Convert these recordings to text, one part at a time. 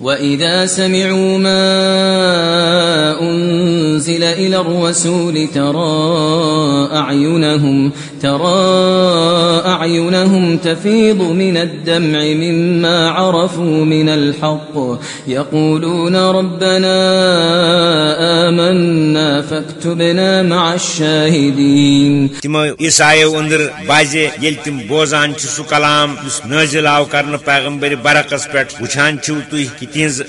وَإِذَا سَمِعُوا مَا أُنزِلَ إِلَى الرَّسُولِ تَرَى أَعْيُنَهُمْ تَرَى أَعْيُنَهُمْ تَفِيضُ مِنَ الدَّمْعِ مِمَّا عَرَفُوا مِنَ الْحَقِّ. يَقُولُونَ رَبَّنَا آمَنَّا فَاكْتُبْنَا مَعَ الشَّاهِدِينَ. تِمو عیسایو اندر بازِ ییٚلہِ تِم بوزان چھِ سُہ کلام یُس نٲزِل آو کرنہٕ پیغمبر برعکس پٮ۪ٹھ وٕچھان چھِو تُہۍ کہِ تہذ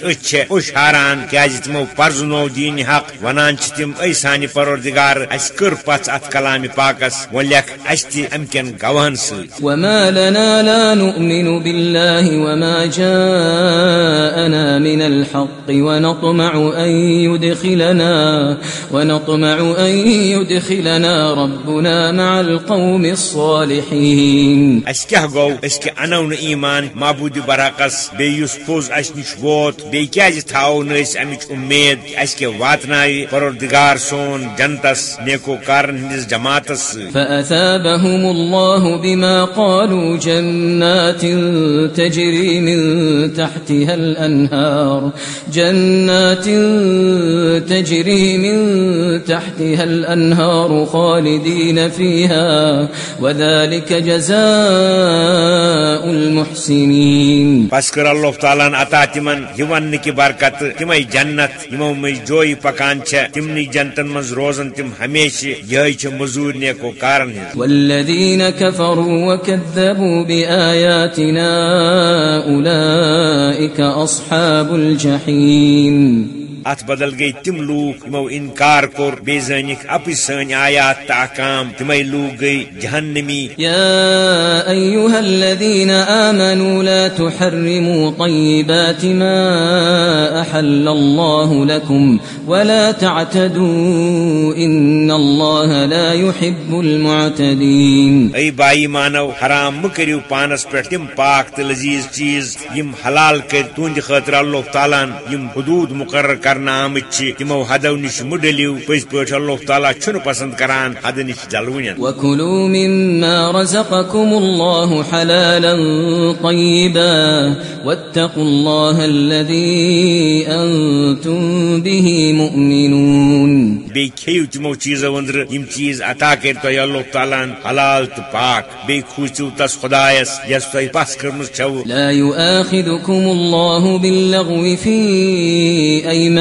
أچھ ہاران کیازِ تمو پرزنو دین حق، ونان تم اے سانہ پروردگار اس کر پچ ات کلام پاکس و لکھ اس تہ ام کن گواہن ست وما لنا لا نؤمن بالله وما جاءنا من الحق ونطمع ان يدخلنا ونطمع ان يدخلنا ربنا مع القوم الصالحين. اس کیا گو؟ اس کے انون ایمان معبود براقس بیس پوز اس نش ووت بی تھاو نس امچ امید اس کے واتنائی پروردگار سون جنتس نیکو کارن ہندس جماعتس۔ فأثابهم الله بما قالوا جنات تجري من تحتها الأنهار. جنات تجري من تحتها الأنهار خالدين فيها وذلك جزاء المحسنين. بس کر اللہ تعالیٰ عطا تمن ون کی برکت تم جنت یمو مز جوئی پکان تمنی جنتن من روزن تم ہمیشہ یہ مزور نیکو کارن والذین کفروا وکذبوا بآیاتنا اولئک اصحاب الجحیم۔ ات بدل گئی تم لوگ یمو انکار کور بی زنک اپی سن آیات تاکام تمی لوگ گئی جہنمی۔ یا ایوها الذین آمنوا لا تحرموا طیبات ما احل الله لكم ولا تعتدوا ان الله لا يحب المعتدين ای بائی مانو حرام مکریو پانس پر تم پاک تلزیز چیز یم حلال کر تون خاطر اللہ تعالی یم حدود مقرر کر۔ کرنا آمت تمو حدو نش مڈلیو پز پہ اللہ تعالیٰ پسند کران حد نش جلون وكلوا مما رزقكم الله حلالا طيبا واتقوا الله الذي انتم به مؤمنون بی کھیو تمو چیزو اندر یم چیز عطا کر تو اللہ تعالیٰ حلال تو پاک بی تس خدایس یس تو پاس کرمس چھو لا يؤاخذكم الله باللغو في ايمان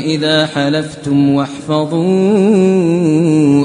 إذا حلفتم واحفظوا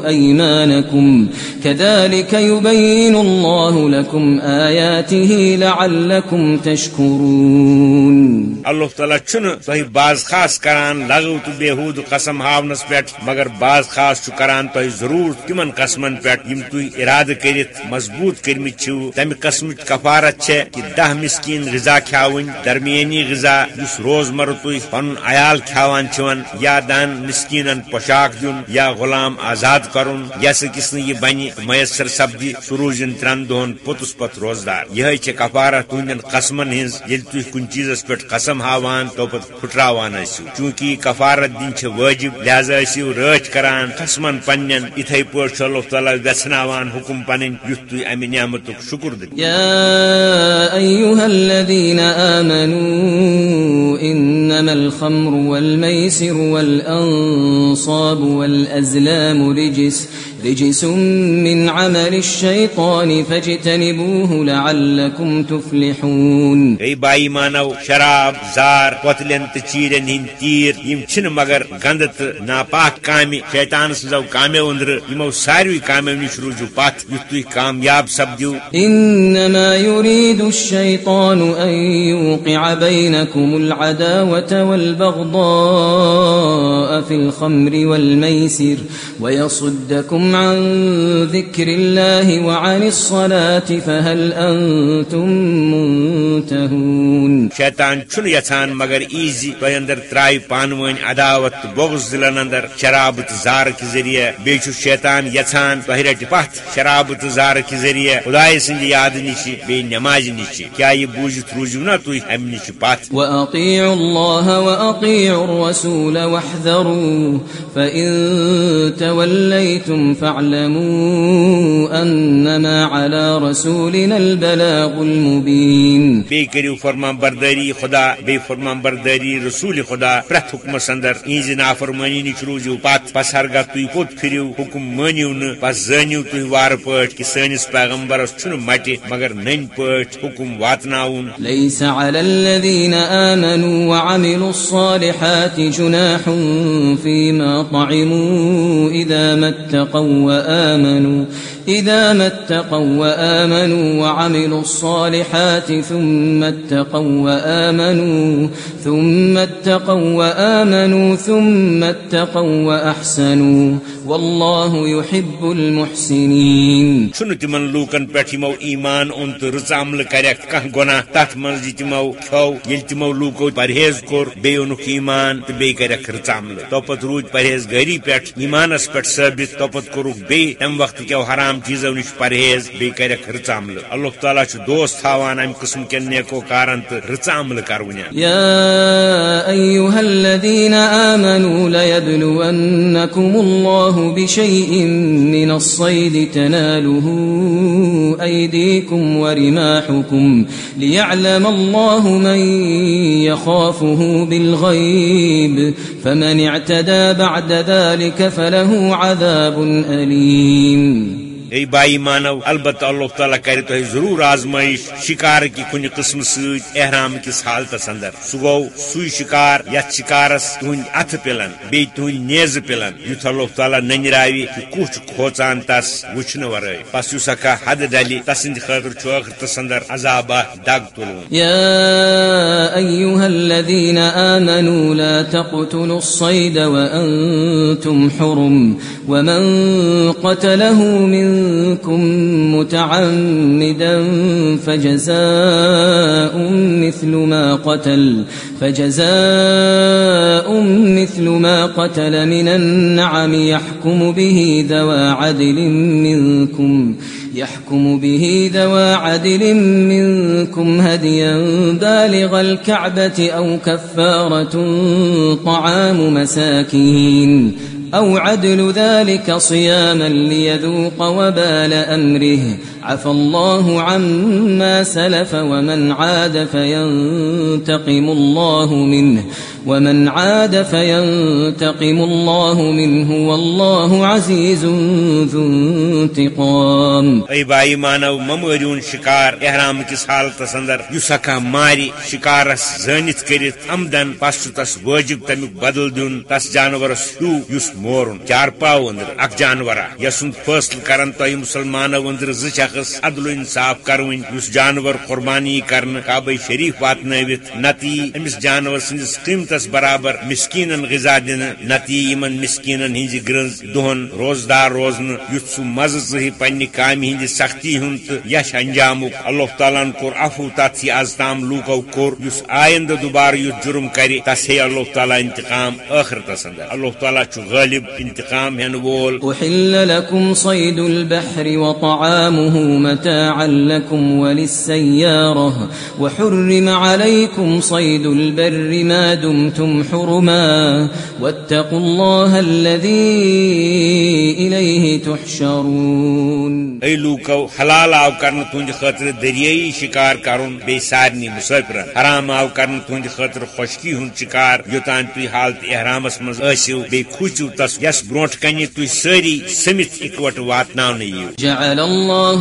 أيمانكم. كذلك يبين الله لكم آياته لعلكم تشكرون. الله تعالى چن تہ باز خاص کران لغو تو بےحود قسم ہاونس پٹ مگر باز خاص چھ کران تہ ضرور تمن قسمن پٹ یم تو ارادہ کرت مضبوط کرمت چھو تمہ قسم کفارت چھ کہ دہ مسکین غذا کھاون درمیانی غذا اس روزمرہ تو پن عیال کھاوان چون یا دان مسکینن پوشاک دن یا غلام آزاد کرن یس کس یہ بنی میسر سپدی سروزن ترن دہن پوتس پت روزدار۔ یہ کفارہ تہندین قسمن ہز یل تھی کن چیزس پہ قسم ہاوان، تو پت پھٹراوان ٲسِو چونکہ کفارت دن واجب، لہذا ٲسِو رٲچھ کران، قسمن پنن اتھے پٲٹھۍ اللہ تعالیٰ ویژناوان حکم پنن یُتھ تُہۍ امہِ نعمتُک شُکر دِیِو الخمر والميسر والأنصاب والأزلام رجس رجس من عمل الشيطان فاجتنبوه لعلكم تفلحون. اي باي مانو شراب زار قتلن تچيرن هن تير يم چن مگر گندت ناپاک کامی شیطان سزو کامی اندر يمو ساروي کامی نش روجو پات يتوي کامیاب سبدیو انما يريد الشيطان ان يوقع بينكم العداوة والبغضاء في الخمر والميسر ويصدكم عن ذكر الله وعن الصلاة فهل أنتم منتهون؟ شیطان چھن یھان مگر ایزی تہ اندر ترائی پان ون عداوت بغض دلن اندر شراب زار کے ذریعہ بیچ شیطان یھان تہ رٹ پت شراب زار کے ذریعہ خدائے سند یاد نش بی نماز نش۔ کیا یہ بوجھت روزو نا تھی ام نش پت وأطيعوا الله وأطيعوا الرسول واحذروا فإن توليتم فاعلموا أنما على رسولنا البلاغ المبين. بی کرو فرمان برداری خدا بی فرمان برداری رسول خدا پرت حکمس اندر ایز نافرمانی نش روزو پت پس ہرگاہ تھی پوت پھرو حکم مانیو ن پس زانیو تھی وار پٹ کہ سانس پیغمبرس چھن مٹہ مگر نن پٹ حکم واتناون ليس على الذين آمنوا وعملوا الصالحات جناح فيما طعموا إذا ما اتقوا وآمنوا إذا ما اتقوا وآمنوا وعملوا الصالحات ثم اتقوا وآمنوا ثم اتقوا وآمنوا ثم اتقوا وأحسنوا والله يحب المحسنين. چھن تمن لوکن پہ یمو ایمان اون تو رچ عمل کرک کھانا گناہ؟ تت من تمو کھو یل تمو لوکو پرہیز کور بی اونک ایمان تو بی کرک رچ عمل توپت روز پرہیز گری پہ ایمانس پہ ثابت، توپت کورک بی تم وقت کیو حرام چیزو نش پرہیز بی کرک رچ عمل۔ اللہ تعالیٰ چھ دوست تھاوان ام قسم کن نیکو کارن تو رچ عمل کرونیا الذين آمنوا ليبلونكم الله بشيء من الصيد تناله أيديكم ورماحكم ليعلم الله من يخافه بالغيب فمن اعتدى بعد ذلك فله عذاب أليم اے بائی مانو البتہ اللہ تعالیٰ کر تہ ضرور آزمائش شکار کی کن قسم ست احرام کس حالتس اندر سہ گو سی شکار یت شکارس تہند اتھ پلن بی تہند نیز پلن یت اللہ تعالیٰ ننراوی کہ کچھ کھوچان تس وچھن ورائے پس یس ہکا حد ڈلی تسند خاطر چھ ٲخرتس اندر عذابہ دگ تلون يا الذين لا تقتلوا الصيد حرم ومن قتله منكم متعمدا فجزاء مثل ما قتل فجزاء مثل ما قتل من النعم يحكم به ذوى عدل منكم يحكم به ذوى عدل منكم هديا بالغ الكعبة أو كفارة طعام مساكين أو عدل ذلك صياما ليذوق وبال أمره عفى الله عما سلف ومن عاد فينتقم الله منه ومن عاد فينتقم الله منه والله عزيز ذو انتقام. اے بائی مانو ممریون شکار، احرام کس حالتس اندر یس ہکا ماری، شکارس زانت کرت عمدن پس تس واجب تمیک بدل دیون، تس جانورس ہیو یس مورن، چار پاو اندر، اک جانورا، یسن فیصل کرن تو مسلمانو اندر ز شخص عدل و انصاف کرون یس جانور قربانی کرن کعبہ شریف واتنویت نتی امس جانور سندس قیمتس برابر مسکینن غذا دن نتی یمن مسکینن ہنز گرنز دہن روزدار روزن یت سہ مزہ ذہی پنہ کامہ ہند سختی ہند تو یش انجامک اللہ تعالیٰ کور عفو تت یہ از تام لوکو کور اس آئندہ دوبارہ یت جرم کر تس ہے اللہ تعالیٰ انتقام آخرتس اندر اللہ تعالیٰ چھ غالب انتقام ہن وول أحل لكم صيد البحر وطعامه متاعا لكم وللسيارة وحرم عليكم صيد البر ما دمتم حرما واتقوا الله الذي إليه تحشرون اے لوکو حلال آو کرن تہند خاطر دریائی شکار کرن بے سارنی مسافرن حرام آو کرن تہند خاطر خشکی ہند شکار۔ یوتان تھی حالت احرامس مز ٲسِو بیٚیہِ کھوٗژِو تس یس برونٛٹھ کنہِ تُہۍ سٲری سٔمِتھ اِکوٹہٕ واتناونہٕ یِیِو جعل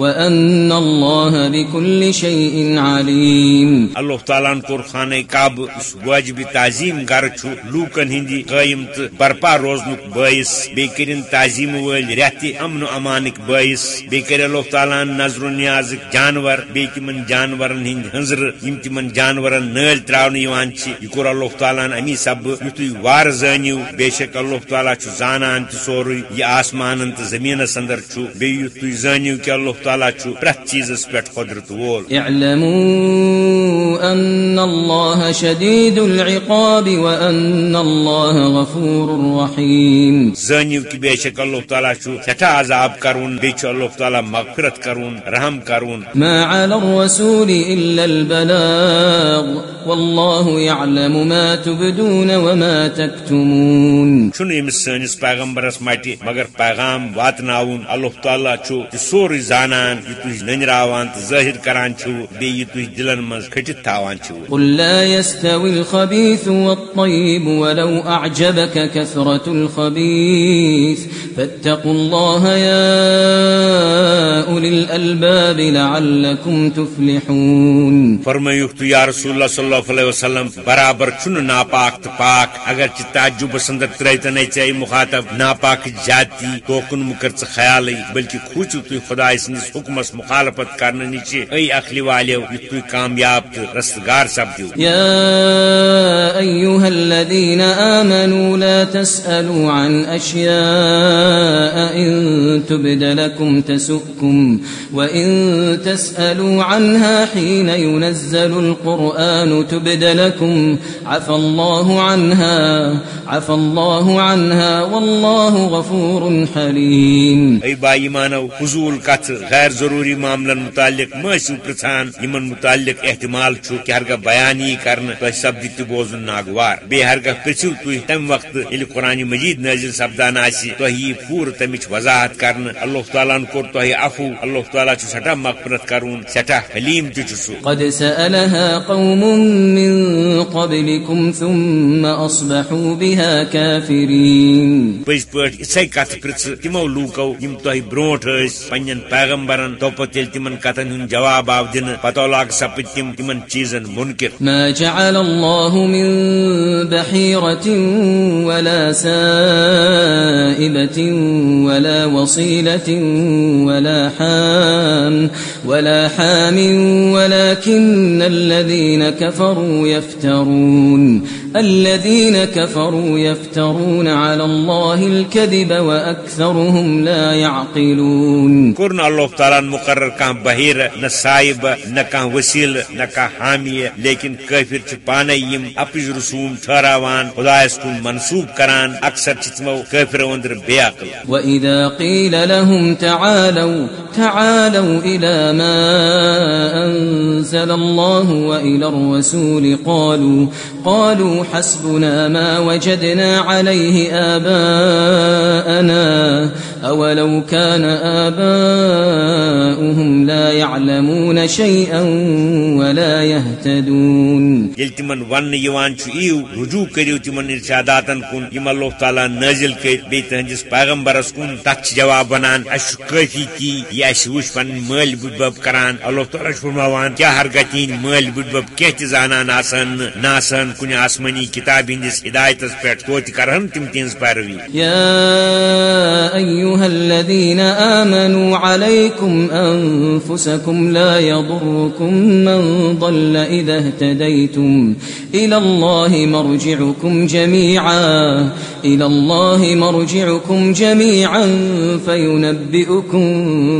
وأن الله بكل شيء عليم۔ اللہ تعالیٰ کور خانہ کعب واجب تعظیم گر لوکن ہندی قائم تو برپا روزن باعث بی کرن تعظیم ول ریت امن و امانک باعث بی کر اللہ نظر و نیاز جانور بی جانورن ہند ہنزر یم تمن جانورن نل تراؤن یہ کور اللہ تعالیٰ امی سب یتھ وار زانیو، بے شک اللہ تعالیٰ زانان تہ سوری یہ آسمان تو زمین اندر بیو تھی زانیو کہ اللہ تعالیٰ پریت چیزس پہ قدرت وول۔ اعلموا ان الله شديد العقاب وان الله غفور رحيم۔ زانیو کہ بے شک اللہ تعالیٰ سٹھا عذاب کرون بی اللہ تعالیٰ مغفرت کرون رحم کرون۔ ما على الرسول الا البلاغ والله يعلم ما تبدون وما تكتمون۔ چھن امس سنس پیغمبرس مٹی مگر پیغام واتناون اللہ تعالیٰ سوری زانان یہ تھی ننراوان تو ظاہر کران چھو بی یہ تھی دلن مز کھٹت تھاوان چھو قل لا يستوي الخبيث والطيب ولو أعجبك كثرة الخبيث فاتقوا الله يا أولي الألباب لعلكم تفلحون۔ فرمائیوک تو یا رسول اللہ صلی اللہ علیہ وسلم برابر چھن ناپاک تو پاک اگر چی تعجب سندر تریتن چاہی مخاطب ناپاک جاتی توکن مکر خیالی بلکہ خوچو تو خدا سندس حکمس مخالفت کرنے نیچے ای اخلی والیو یہ تو کامیاب تو رستگار سب دیو۔ يا أيها الذين آمنوا لا تسألوا عن أشياء إن تبد لكم تسؤكم وإن تسألوا عنها حين ينزل القرآن تبد لكم عفى الله عنها عفى الله عنها والله غفور حليم ای با ایمانو فضول کت غیر ضروری معاملن متعلق ماسو پرچان یمن متعلق احتمال کہ ہرگاہ بیان ہی کرنا تو سپدی تہ بوزن ناگوار۔ بی ہرگاہ پرچو تھی تم وقت یل قرآن مجید نازل سپدان تو یہ پور تمچ وضاحت کرنا۔ اللہ تعالیٰ کور تو عفو اللہ تعالیٰ سٹھا مغفرت کرون سٹھا حلیم تہ قد سألها قوم من قبلكم ثم أصبحوا بها كافرين۔ پز پٹ اچھے کت پرچ تمو لوکو یم تہ بروٹ پنن پیغمبرن تو یل تمن کتن ہن جواب آو دن پتہ لاگ سپد تم تمن چیزن منکر۔ ما جعل الله من بحيرة ولا سائبة ولا وصيلة ولا حام ولا حام، ولكن الذين كفروا يفترون۔ الذين كفروا يفترون على الله الكذب وأكثرهم لا يعقلون. کرن اللہ تعالیٰ مقرر کان وسیل نہ کان حامی لیکن کافر چھ پانے یم اپز رسوم ٹھہراوان خدایس کن منسوب کران اکثر چتمو کافر اندر بے عقل۔ وإذا قيل لهم تعالوا تعالوا إلى ما أنزل الله وإلى الرسول قالوا قالوا حسبنا ما وجدنا عليه آباءنا أولو كان آباؤهم لا يعلمون شيئا ولا يهتدون. یل تمن ون یوان چھ ایو رجوع کریو تمن ارشاداتن کن، یم اللہ تعالیٰ نازل کر بی تہندس پیغمبرس کن تت چھ جواب بنان، اش کافی کی یہ اش وش پن مال بڈ بب کران، اللہ تعالیٰ چھ فرماوان کیا ہر مال بڈ بب کی تہ زانان آسان، ناسان کن آسمانی کتاب ہندس ہدایتس پہ توت کرہن تم تہنز پیروی۔ يا أيها الذين آمنوا عليكم أنفسكم لا يضركم من ضل إذا اهتديتم إلى الله مرجعكم جميعا إلى الله مرجعكم جميعا فينبئكم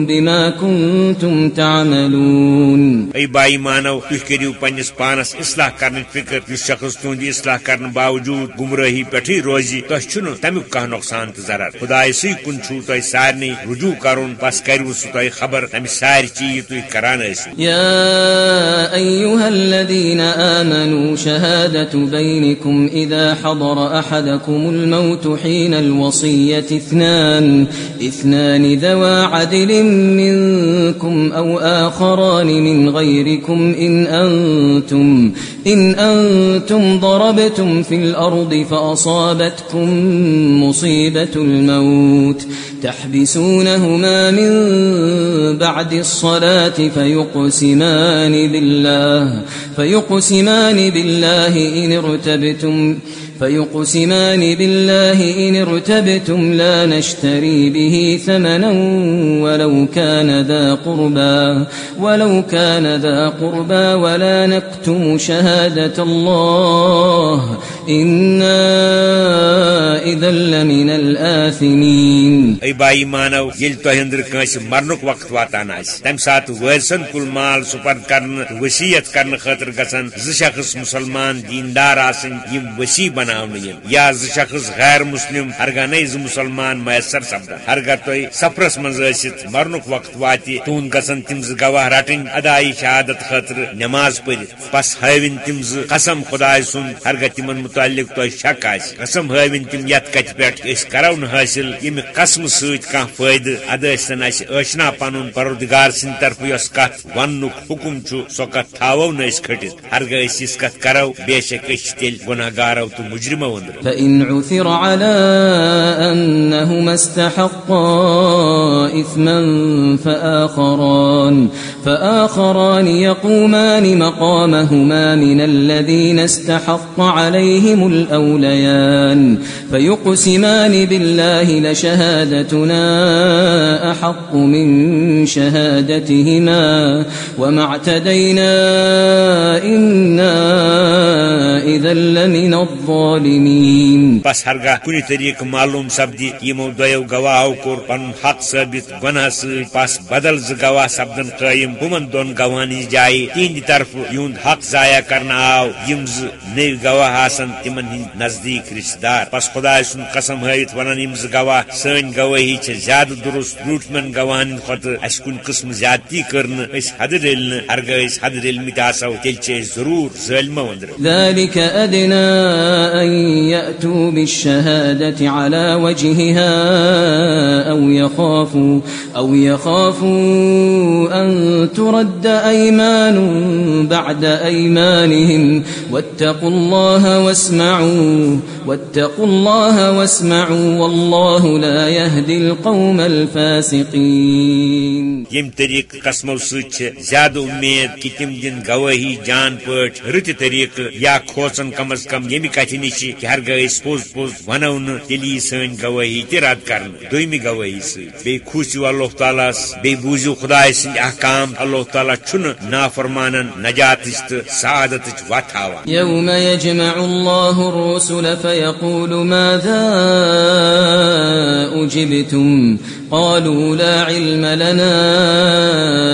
بما كنتم تعملون۔ ای بائی مانو کریو پنس پانس اصلاح کرنے فکر شخص تہندی اصلاح کرنے باوجود گمراہی پٹھی روزی تہ تمیک کھانا نقصان تو ضرر۔ خدا سی کن چھو تہ سارے رجوع کرن بس کرو سہ تہ خبر تمہ ساری چیز تھی کران يا أيها الذين آمنوا شهادة بينكم إذا حضر أحدكم الموت حين الوصية اثنان اثنان ذوى عدل منكم أو آخران من غيركم إن أنتم, إن أنتم ضربتم في الأرض فأصابتكم مصيبة الموت تحبسونهما من بعد الصلاة فيقسمان بالله فيقسمان بالله إن ارتبتم فيقسمان فيقسمان بالله إن ارتبتم لا نشتري به ثمنا ولو كان ذا قربا ولو كان ذا قربا ولا نكتم شهادة الله. إنا إذا لمن الآثمين. اي بائی مانو، يل تو هندر كاس مرنك وقت واتان آس تم سات ويرسن كل مال سپرد کرن، وسیعت کرن خاطر گسن ز شخص مسلمان دیندار آسن، یم وسیع بنا یا ز شخص غیر مسلم، ہرگاہ نئی ز مسلمان میسر سپدان ہرگاہ تھی سفرس مزت مرنک وقت وات تہد گھن تم گواہ رٹن ادائی شہادت خاطر نماز پڑھ بس ہاون تم قسم خدا سن ہرگاہ تم متعلق تہ شک آس قسم ہاون تم یت کت پہ کرو نا حاصل یم قسم ست فائدہ ادن اشنا پن پردگار سند طرف اس کت ون حکم سو کت تھو نا کھٹت ہرگاہ اس کت کرو، بے شک تیل گناہ گارو تو مجرمون. فإن عثر على أنهما استحقا إثما فآخران, فآخران يقومان مقامهما من الذين استحق عليهم الأوليان فيقسمان بالله لشهادتنا أحق من شهادتهما وما اعتدينا إنا إذا لمن الظالمين. الظالمين بس ہرگاہ کن طریقہ معلوم سپدی یمو دو گواہو کور پن حق ثابت گناہ ست پس بدل ز گواہ سپدن قائم ہمن دون گواہن جائے تہند طرف یہد حق ضائع کرنا آو. یم ز نو گواہ آسن تمن ہند نزدیک رشتہ دار پس خدا سن قسم ہائت ونان یم ز گواہ سن گواہی چھ زیادہ درست روٹمن گواہن خط اس کن قسم زیادتی کرن اس حد ریلن ہرگاہ اس حد ریلمت آسو تیل چھ ضرور ظلم وندر ذلك أدنى أن يأتوا بالشهادة على وجهها أو يخافوا, أو يخافوا أن ترد أيمان بعد أيمانهم واتقوا الله واسمعوا واتقوا الله واسمعوا والله لا يهدي القوم الفاسقين يم طريق قسمو سوچ زیادہ امید کہ تم دن گواہی جان پٹ رت طریق یا کھوچن کم از کم یمہ کتھ نش کہ ہرگاہ پوز پوز ونو تیلی سن گواہی تہ رد کر دویمہ گواہی سی خوشو اللہ تعالیٰ بی بوزو خدا سند احکام اللہ تعالیٰ چھ نافرمانن نجات سعادت وت يوم يجمع الله الرسل فيقول ماذا أجبتم قالوا لا علم لنا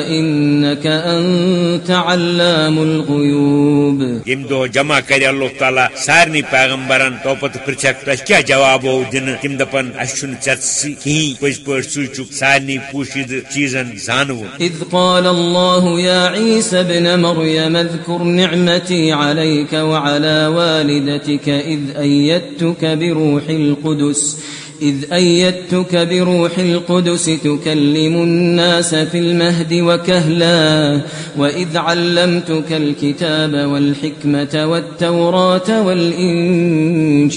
إنك أنت علام الغيوب یم دو جمع کر اللہ تعالیٰ سارنی پیغمبرن تو پت پرچک تہ کیا جواب ہو دن تم دپن اشن چت کہیں پز پہ سوچک سارنی پوشید چیزن زانو۔ اذ قال الله يا عيسى ابن مريم اذكر نعمتي عليك وعلى والدتك إذ أيدتك بروح القدس۔ إذ أيدتك بروح القدس تكلم الناس في المهد وكهلا وإذ علمتك الكتاب والحكمة والتوراة والإنجيل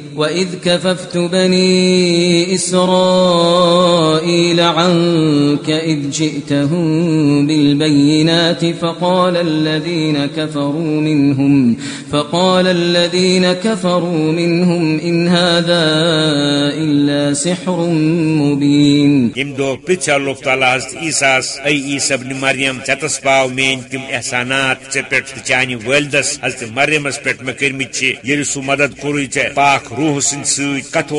وإذ كففت بني إسرائيل عنك إذ جئتهم بالبينات فقال الذين كفروا منهم فقال الذين كفروا منهم إن هذا إلا سحر مبين يم دو پچ اللہ تعالی حضرت عیسیٰ اے عیسی ابن مریم، چتس پاو مین تم احسانات ژے پٮ۪ٹھ چانہِ حضرت مریم پٮ۪ٹھ مےٚ کٔرمٕتۍ چھِ ییٚلہِ مدد پاک روح سند ست کت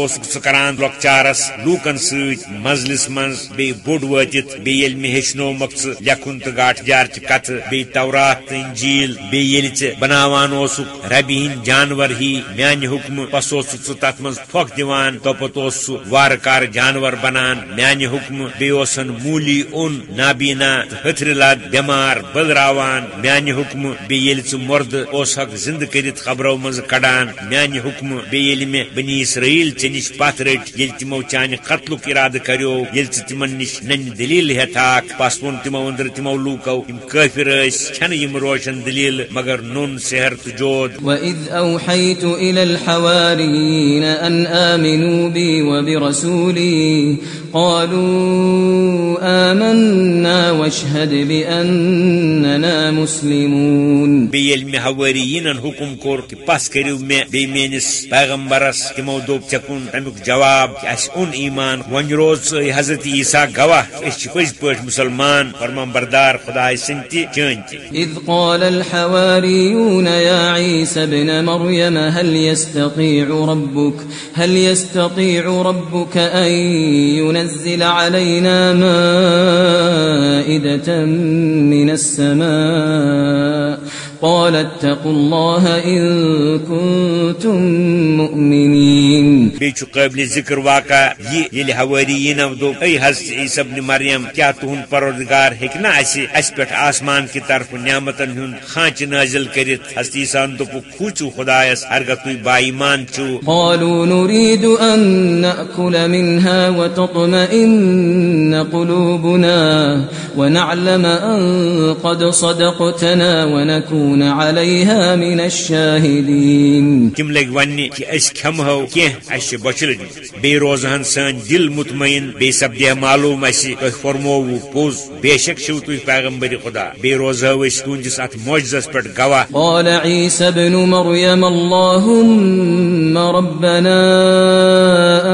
کران لکچارس لوکن ست مزلس من بی بوڑ وتت بیل مے ہچنو مک لکھن تو گاٹ جار چہ کت بی تورات تو انجیل بیل بناوان اوسک ربی ہند جانور ہی، میانہ حکم پس اوس ثہ تت من پھۄکھ دِوان، توپت اوس سہ وار کار جانور بنان، میانہ حکم بی اوسن مولی اون، نابینا ہتھر لد بیمار بلراوان، میانہ حکم بی یل مرد اوسک زندہ کرت خبرو مز کڑان، میانہ حکم بیل مے بنی اسرائیل ے نش پت رٹ یل تمو چانہ قتل ارادہ کرو یل تمن نش نن دلیل ہتاک پس وون تمو اندر تمو لوکو ام کافر اس، چھن یم روشن دلیل، مگر نون سحر تو جود۔ و اذ اوحیت أَوْحَيْتُ إِلَى ان أَنْ بی و برسولی قالوا آمنا واشهد بأننا مسلمون. حوارین حکم کور کہ پس کرو میں بی مینس پیغمبرس تمو دوپ چکن امیک جواب اس ان ایمان ون روز حضرت عیسیٰ گواہ اس پز پٹ مسلمان فرمان بردار خدا سنتی چانتی اذ قال الحواريون يا عيسى ابن مريم هل يستطيع ربك هل يستطيع ربك أن لينزل علينا مائدة من السماء قال اتقوا الله إن كنتم مؤمنين بیچ قابل ذکر واقع یہ یل حوارین دو۔ اے حضرت عیسی ابن مریم کیا تہن پروردگار ہیکنا اسی اس پٹھ آسمان کی طرف نعمتن ہن خانچ نازل کرت حضرت عیسی دو کھوچو خدایس ہرگہ تو با ایمان چو۔ قالوا نريد أن نأكل منها وتطمئن قلوبنا ونعلم أن قد صدقتنا ونكون عليها من الشاهدين۔ تم لگ ونہ کہ اس کھمہو کی اس بچل بی روزہن سن دل مطمئن بی سپدے معلوم اس تہ فرمو پوز، بے شک شو تو پیغمبر خدا. بی روزہ اس تونجس ات معجزس پٹ گواہ. قال عيسى ابن مريم اللهم ربنا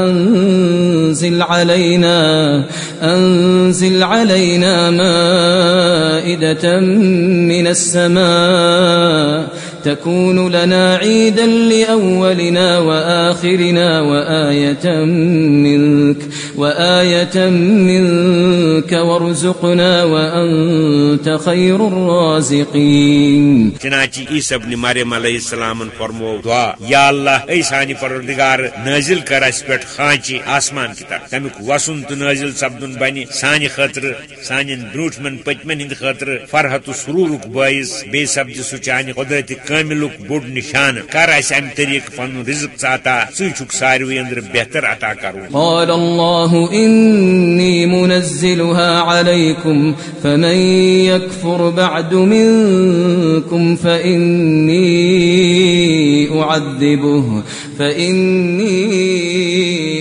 أنزل علينا أنزل علينا مائدة من السماء تكون لنا عيدا لأولنا وآخرنا وآية منك. وآية منك وارزقنا وأنت خير الرازقين. چنانچہ عیسی ابن مریم علیہ السلام فرمو دعا یا اللہ اے سانی پروردگار نازل کر اس پٹ خانچی آسمان کی طرف۔ تمیک وسن تو نازل سپدن بنی سانی خاطر سانین بروٹمن پتمن ہند خاطر فرحت و سرورک باعث بے سبد سو چانہ قدرت کاملک بوڑ نشان۔ کر اس ام طریق پن رزق عطا چھُکھ ساروی اندر بہتر عطا کرو۔ قال الله إني منزلها عليكم فمن يكفر بعد منكم فإني أعذبه فإني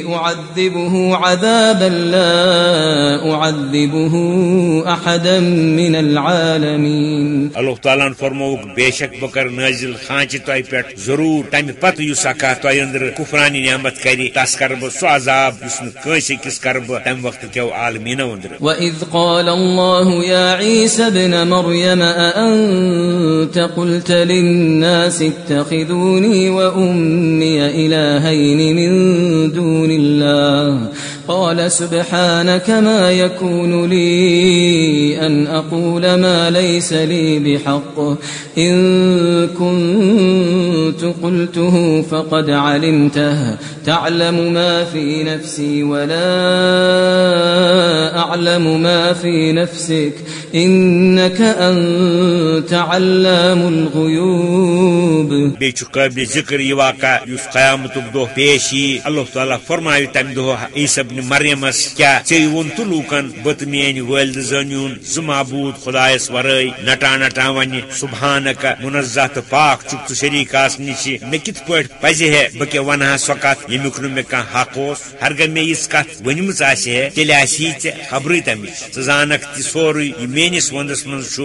أعذبه عذابا لا أعذبه أحدا من العالمين. اللہ تعالیٰ فرموک بے شک بکر نازل خانچ تہ پہ ضرور تمہ پتہ اس اکا تہ اندر کفرانی نعمت کری تس کر بہ سہ عذاب اس نس کس کر بہ تمہ وقت کیو عالمینو اندر وإذ قال الله يا عيسى ابن مريم أأنت قلت للناس اتخذوني وأمي إلهين من دون الله قال سبحانك ما يكون لي أن أقول ما ليس لي بحق إن كنت قلته فقد علمته تعلم ما في نفسي ولا أعلم ما في نفسك إنك أنت علام الغيوب. بیچ قابل ذکر یہ واقع اس قیامت دہ پیشی، اللہ تعالیٰ فرمائے تمہ دہ عیسی ابن مريمس کیا ژے وون تو لوکن بت میٲنۍ والد زٲنیُن زٕ معبوٗد خۄدایس ورٲے نٹان نٹان ونہِ سبحانک منزہ تہٕ پاک چھُکھ ژٕ شریٖک آسنہٕ نِش مےٚ کِتھ پٲٹھۍ پزِ ہے بہٕ کیٛاہ ونہٕ ہا سۄ کتھ ییٚمیُک نہٕ مےٚ کانٛہہ حق اوس ہرگہ مےٚ یِژھ کتھ ؤنمٕژ وندس منٛز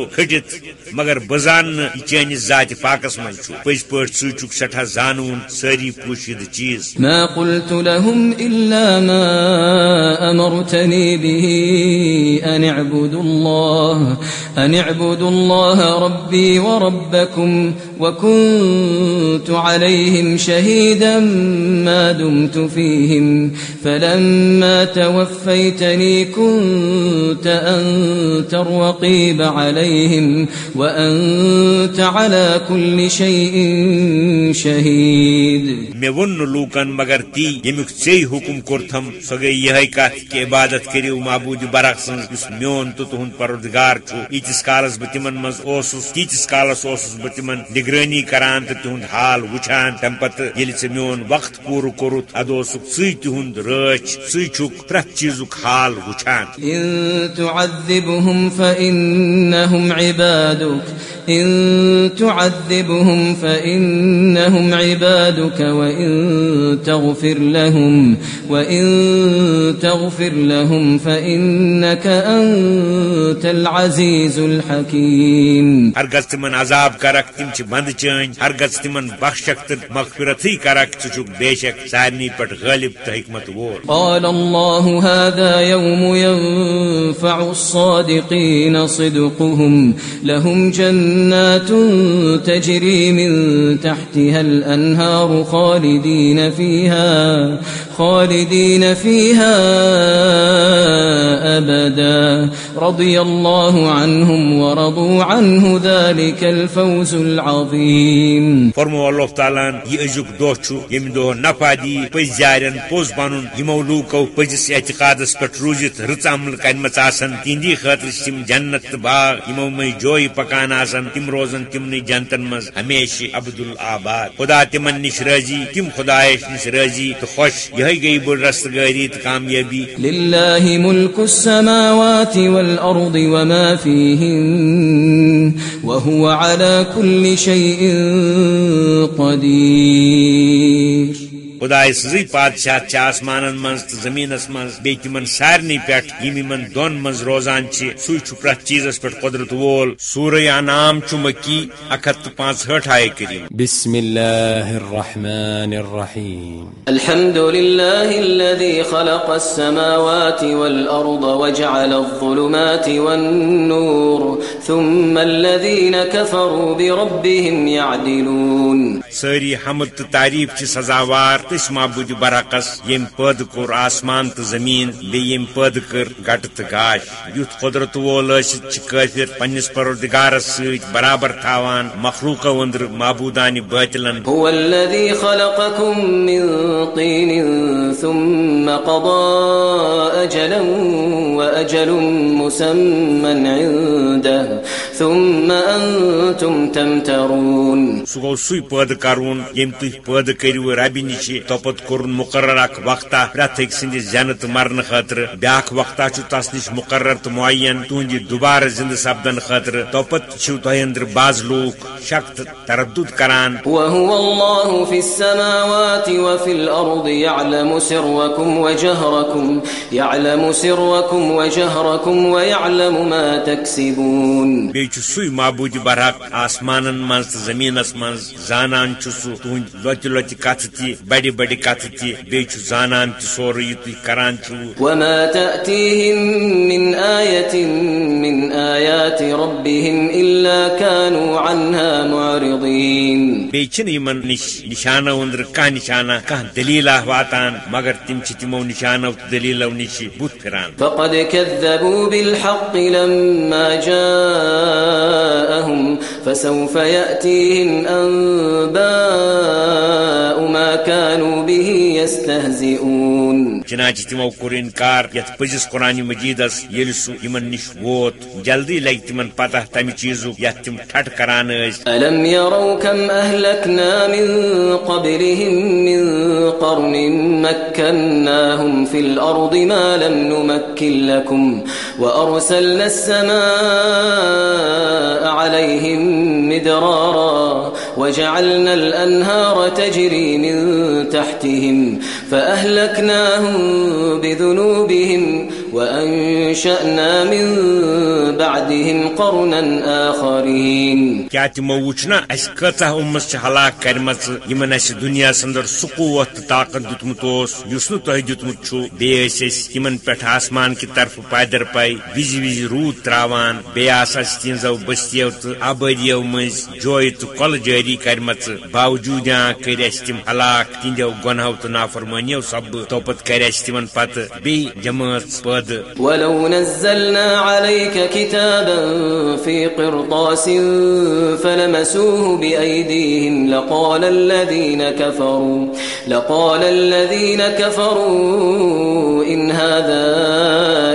مگر بہٕ زانہٕ نہٕ یہِ چٲنِس ذاتہِ پاکس منٛز چھُ پٔزۍ پٲٹھۍ ژٕ چھُکھ سٮ۪ٹھاہ زانوُن سٲری ما قلت لهم إلا ما أمرتني به أن اعبدوا الله أن اعبدوا الله ربي وربكم وكنت عليهم شهيدا ما دمت فيهم فلما توفيتني كنت أنت الرقيب عليهم وأنت على كل شيء شهيد. مون لوکن مگر تی یمیک ٹھیک حکم کورتم سو گئی یہ کت کہ عبادت کرو معبود برق سن اس میون تو تہد پروردگار یتس کالس بہ تمن مز تیتس کالس بہ تمن نگرانی کران تو تہد حال وچان تم پتہ یل ژے میون وقت پور کورت اد ژی تہد رچ ژی چھک پرت چیزک حال وچان ان تعذبهم فانهم عبادك إن تعذبهم فإنهم عبادك وإن تغفر لهم وإن تغفر لهم فإنك أنت العزيز الحكيم هرگز تمن عذاب کرک تم چھ بند چین۔ هرگز تمن بخشک تر مغفرتی کرک چھ بیشک سارنی پٹ غالب تو حکمت وول۔ قال الله هذا يوم ينفع الصادقين صدقهم لهم جنات تجري من تحتها الأنهار خالدين فيها خالدين فيها أبدا رضي الله عنهم ورضوا عنه ذلك الفوز العظيم فرمو الله تعالى يأجوك دوچو يم دو نفع دي پز جارن پوز بانون يمو لوكو پزس اعتقادس پٹ روزت رت عمل کرمت آسن، تیندی خاطر تم جنت باغ يمو مي جوي پکان آسن تم روزن تمنی جنتن مز، ہمیشہ عبد الآباد خدا تمن نش رضی تم خدایش نش رضی تو خوش یہی گئی بڑ رستگاری تو کامیابی۔ للہ ملک السماوات والارض وما فیہن وهو على كل شيء قدیر۔ خدا سزی پادشاہ آسمان من تو زمینس من بی تم سارے پہ یم دون من روزان سی پریت چیزس پہ قدرت وول۔ سورہ انعام مکی اک ہتھ پانچ ہٹھ آئے کریم۔ بسم اللہ الرحمن الرحیم۔ الحمد لله الذي خلق السماوات والأرض وجعل الظلمات والنور ثم الذين كفروا بربهم يعدلون ساری حمد تعریف چھ سزاوار۔ تس معبود برعکس یم پد کور آسمان تو زمین بیم پد کر گٹ تو گاش۔ یت قدرت وول کافر پنس پروردگارس ست برابر تھاوان، مخلوق وندر معبودان باطلن۔ هو الذي خلقكم من طين ثم قضى أجلا وأجل مسمى عنده۔ ثم أنتم تمترون. سو سوی پد کرون یم تھی پد کرو ربی نش توپت کورن مقرر اخ وقتا پریت اک سند تو مرن خاطر بیاکھ وقتا چھ تس نش مقرر تو معین تہندی دوبارہ زند سپدن خاطر توپت چھو تہ اندر باز لوک شک تردد کران. وهو الله في السماوات وفي الارض يعلم سركم وجهركم يعلم سركم وجهركم ويعلم ما تكسبون. سوی معبود برحق آسمانن من زمینس من زانان چھ سو تہند لوت لوت کت تی بڑی بڑی کت تی بیچ زانان تی سوری یہ تھی کران وما تأتيهم من آية من آيات ربهم إلا كانوا عنها معرضين۔ بیچن یمن نش نشانہ اندر کھانا نشانہ کھانا دلیلہ واتان مگر تم چھ تمو نشانو تو دلیلو نش بت پھران۔ فقد كذبوا بالحق لما جاءهم فسوف يأتيهم أنباء ما كانوا به يستهزئون چنانچہ تمو کور انکار یت پزس قرآن مجیدس یل سہ یمن نش ووت جلدی لگ تمن پتہ تمہ چیزک یت تم ٹھٹ کران ٲسۍ۔ ألم يروا كم أهلكنا من قبلهم من قرن مكناهم في الأرض ما لم نمكن لكم وأرسلنا السماء عليهم مدرارا وجعلنا الأنهار تجري من تحتهم فأهلكناهم بذنوبهم وأنشأنا من بعدهم قرنا آخرين کیا تمو وچنا اس کتا امس چھ ہلاک کرمت یمن اس دنیا سندر سقوت طاقت دتمت اس نو تہ دتمت چھو بی اس اس یمن پٹھ آسمان کی طرف پادر پائی وز وز رود تراوان۔ بی آس اس تینزو بستیو تو آبادیو مز جوی تو کل جاری کرمت باوجود کر اس تم ہلاک تہندو گناہو تو نافرمانیو سب توپت کر اس تمن پت بی جماعت پد ولو نزلنا عليك كتابا في قرطاس فلمسوه بأيديهم لقال الذين كفروا لقال الذين كفروا إن هذا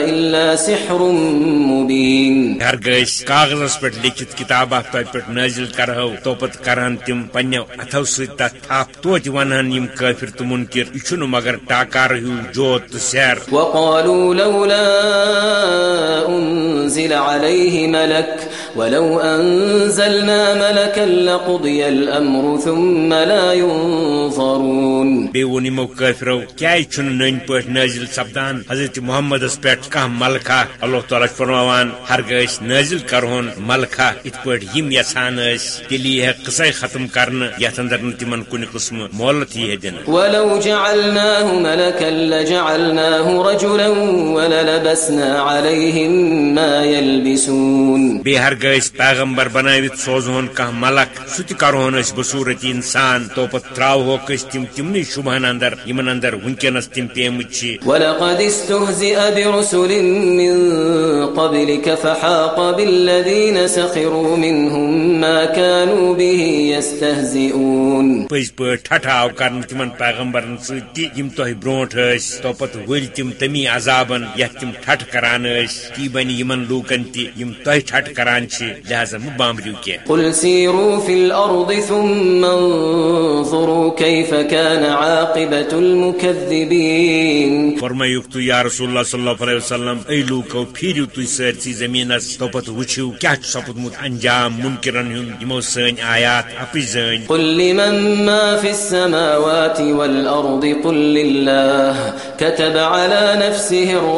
إلا سحر مبين. ہرگز کاغذس پہ لکھت کتاب تت پہ نازل کرہو توپت کران تم پنو اتو ست تھپ توت ونان یم کافر تو منکر یہ مگر ٹاکار ہیو جوت تو سیر۔ وقالوا لولا أنزل عليه ملك ولو أنزلنا ملكا لقضي الأمر ثم لا ينظرون. یمو کافرو کیا چھ نن پہ نازل سپدان حضرت محمد اس پہ کھا ملکہ اللہ تعالیٰ فرماوان ہرگز نازل کرہون ملکہ ات پہ یم یسان اس تیلی ہے قصہ ختم کرن یت اندر تمن کن قسم مولت یہ دن ولو جعلناه ملكا لجعلناه رجلا وللبسنا عليهم ما يلبسون. بی ہرگز پیغمبر بناوت سوزہون کھا ملک سہ کرہون اس بصورت انسان تو پت تراوہوک اس تم تمنی شبہن اندر یمن اندر ونکنس تم پیمت چھ ولقد استهزئ برسل من قبلك فحاق بالذين سخروا منهم ما كانوا به يستهزئون. پز پہ ٹھٹھاو کرن تمن پیغمبرن ست یم تہ برونٹ اس تو پت ول تم تمی عذابن یت تم ٹھٹ کران کی بنی یمن لوکن تی یم تہ ٹھٹ کران چھ لہذا مہ بامریو کی قل ثم انظروا تو یا رسول اللہ صلی اللہ علیہ وسلم اے لوکو پھیریو تو سرسی زمینس تو پت وچھو کیا سپدمت انجام منکرن ہن یمو سن آیات اپی زن قل لمن ما في السماوات والأرض قل لله كتب على نفسه الرحمة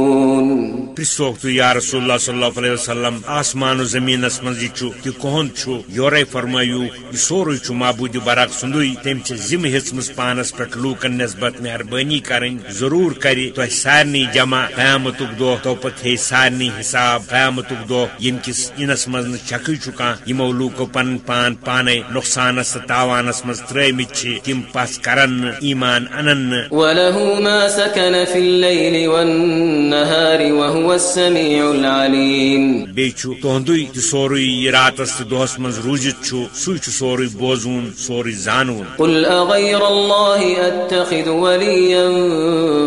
پرسوک تو یا رسول اللہ صلی اللہ علیہ وسلم، آسمان و زمینس مز یہ کہ کہن یورے فرمایو یہ سوری چھ معبود برق سندوی تم ذمہ ہچمس پانس پہ لوکن نسبت مہربانی کرن ضرور کری، تو سارنی جمع، قیامت دہ تو پت ہے سارنی حساب، قیامت دہ یم کس انس مز چکی چکا یمو لوکو پن پان پانے نقصانس تاوانس مز ترمت تم پس کرن، ایمان انن۔ وله ما سكن في الليل والنهار وهو السميع العليم. بیچو تہندوی تہ سوری راتس دہس من روزت چھو سوی چھ سوری بوزون سوری زانون۔ قل أغير الله أتخذ وليا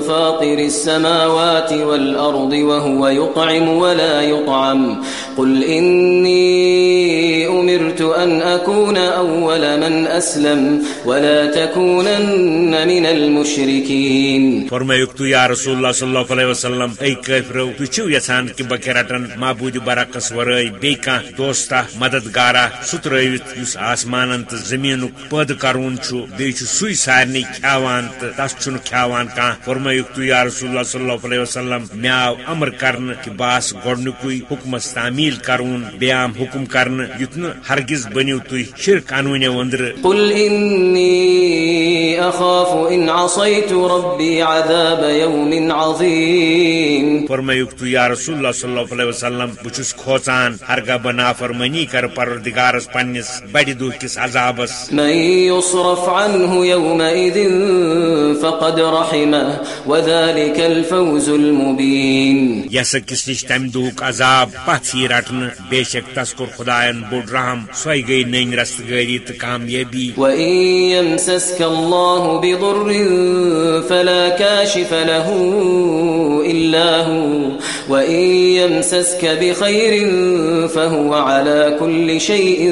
فاطر السماوات والأرض وهو يطعم ولا يطعم قل إني أمرت أن أكون أول من أسلم ولا تكونن من المشركين. فرمایوک تو یا رسول اللہ صلی اللہ علیہ وسلم اے کافرو تو چھو یسان کہ بہ رٹن معبود برعکس ورٲے بیٚیہِ دوستا، مددگارا سُہ ترٲوِتھ یُس آسمانن تہٕ زٔمیٖنُک پٲدٕ کرون چھُ بیٚیہِ چھُ سُے سارنٕے کھیاوان تس چھُنہٕ کھیاوان کانٛہہ فرمٲیُک تُہۍ یا رسول اللہ صلی اللہ علیہ وسلم مےٚ آو امر کرنہٕ کہِ بہٕ آسہٕ گۄڈنیُکُے حُکمس تعمیل کرون بیام حکم کرن یتن ہرگز بنیو تُہۍ شرک انوٕنیو اندر۔ قل انی أخاف إن عصيت ربي عذاب يوم عظيم. فرمایُک تُہۍ یا رسول اللہ صلی اللہ علیہ وسلم بہٕ چھُس کھوژان ہرگاہ بہٕ نافرمٲنی کرٕ پروردگارس پننِس بڑِ دۄہ کِس عذابس من يصرف عنه يومئذ فقد رحمه وذلك الفوز المبين. یس کس نش عذاب پتھ یہ رٹن بے شک تس کور خدائن بوڑ رحم سوئی گئی نین رستگاری تو کامیابی وإن يمسسك الله بضر فلا كاشف له إلا هو وإن يمسسك بخير فهو على كل شيء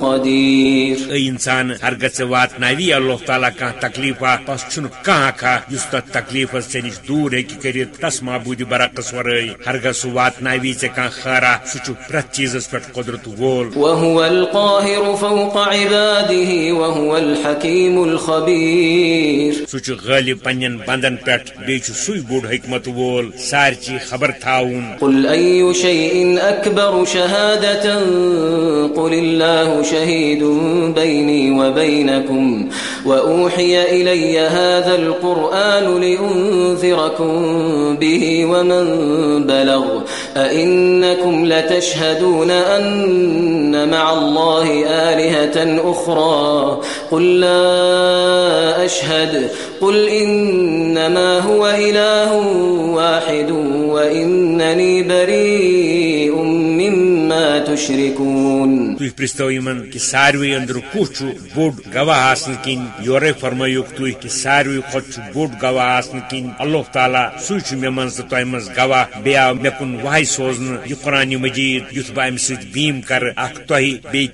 قدير۔ اے انسان ہرگز وات ناوی اللہ تعالیٰ کان تکلیفا بس چھ کھانا کھا اس تک تکلیف ے نش دور ہیکہ کرت تس معبود ورائے ہرگز سہ وات ناوی ے کان خارا؟ سہ پرت چیزس پہ قدرت وول۔ وهو القاهر فوق عباده وهو الحكيم الخبير۔ سہ غالب پنن بندن پہ بیچ سوی بوڑ حکمت وول سارچی خبر تھاون۔ قل أي شيء أكبر شهادة؟ قل الله شهيد بيني وبينكم وأوحي إلي هذا القرآن لأنذركم به ومن بلغ۔ أئنكم لتشهدون أن مع الله آلهة أخرى۔ قل لا أشهد. قل إنما هو إله واحد وإنني بريء تھی پرستو یمن ساروی اندر کس بوڑ گواہ آسن کن یورے فرمائیوک تھی کہ ساروی کھت بوڑ گواہ آسن کن اللہ تعالیٰ سہ مے من تہ مز گواہ بی آو مے کن واہ سوزن یہ قرآن مجید یت بہ ام ست بیم کر اخ تہ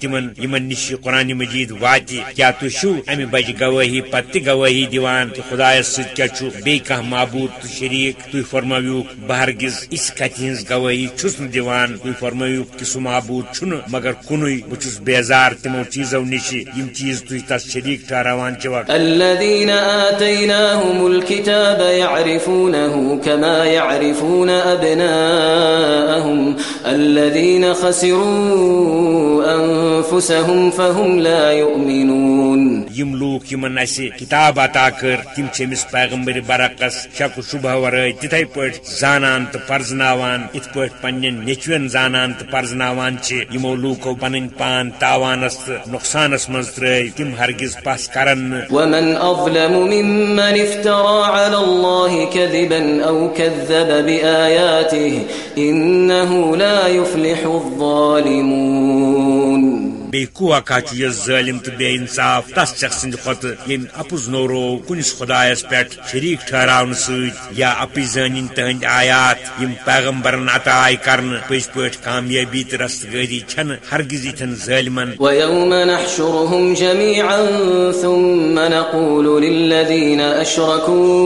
تمن یمن نش یہ قرآن مجید وات کیا تھی چھو امہ بج گواہی پتہ گواہی دیوان کہ خدایس ست کیا کانٛہہ معبود تو شریک تھی فرمائیوک بہرگز اس کتھ ہز گواہی چھس نہ دیوان تھی فرمائیوک کہ سہ معبود چھن مگر کنوئی بچس بیزار تمو چیزو نش یم چیز تھی تس شریک ٹھہراوان وقت الذين آتيناهم الكتاب يعرفونه كما يعرفون أبناءهم الذين خسروا أنفسهم فهم لا يؤمنون۔ یم لوک یمن اس کتاب عطا کر تم چھ امس پیغمبر برعکس شک شبہ ورائے تتھے پٲٹھۍ زانان تو پرزناوان ات پٲٹھۍ پننٮ۪ن نیچوین زانان تو پرزناوان یمو لوکو پنن پان تاوانس، نقصانس من ترٲے تم ہرگز پس کرن۔ ومن ممن افترى على الله كذبا كذب لا يفلح الظالمون۔ بی کوا کچ یس ظالم تو بے انصاف، تس شخص سند کھت یم اپز نورو، کنس خدایس پہ شریک ٹھہراون ست یا اپز زان تہند آیات، یم پیغمبرن عطا آئی کرن پز پہ کامیابی تو رستگاری چھن، ہرگز یتھن ظالمن۔ ويوم نحشرهم جميعا ثم نقول للذين أشركوا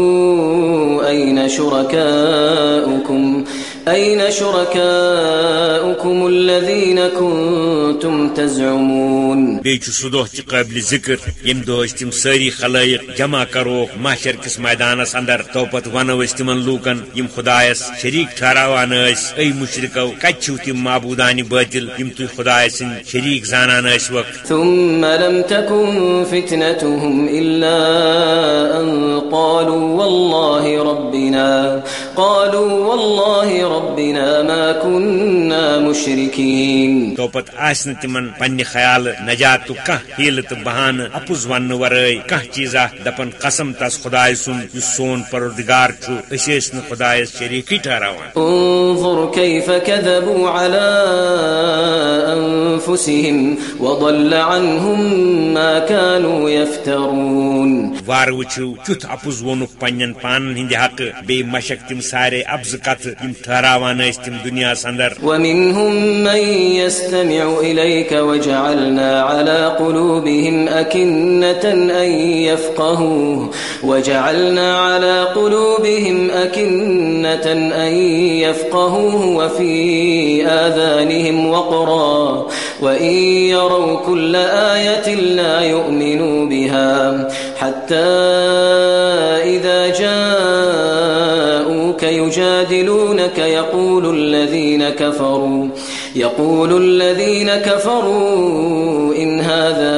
أين شركاؤكم؟ أين شركاؤكم الذين كنتم تزعمون؟ سہ دہ تہ قابل ذکر یم دہ تم ساری خلائق جمع کروک محشر کس میدانس اندر تو پت ونو اس تمن لوکن یم خدایس شریک ٹھہراوان اس اے مشرکو کت چھو تم معبودان باطل یم تھی خدای سن شریک زانان اس وقت. ثم لم تكن فتنتهم إلا أن قالوا والله ربنا قالوا والله ربنا ما كنا مشركين. تو پت آس تمن پنہ خیال نجات کھانا ہیل تو بہانہ اپز ون ورائے کھانا چیزا دپن قسم تس خدائے سن سون پروردگار چھو اس اس نہ خدائے شریکی ٹھہراوان۔ انظر كيف كذبوا على أنفسهم وضل عنهم ما كانوا يفترون وار وچھو کیت اپز وونک پنن پانن ہند حق بے مشک تم سارے ابز کت یم ٹھہراوان اس تم دنیا اندر ومنهم من يستمع إليك وجعلنا على قلوبهم أكنة أن يفقهوه. وجعلنا على قلوبهم أكنة أن يفقهوه وفي آذانهم وقرا. وإن يروا كل آية لا يؤمنوا بها حتى إذا جاءوك يجادلونك يقول الذين كفروا يقول الذين كفروا إن هذا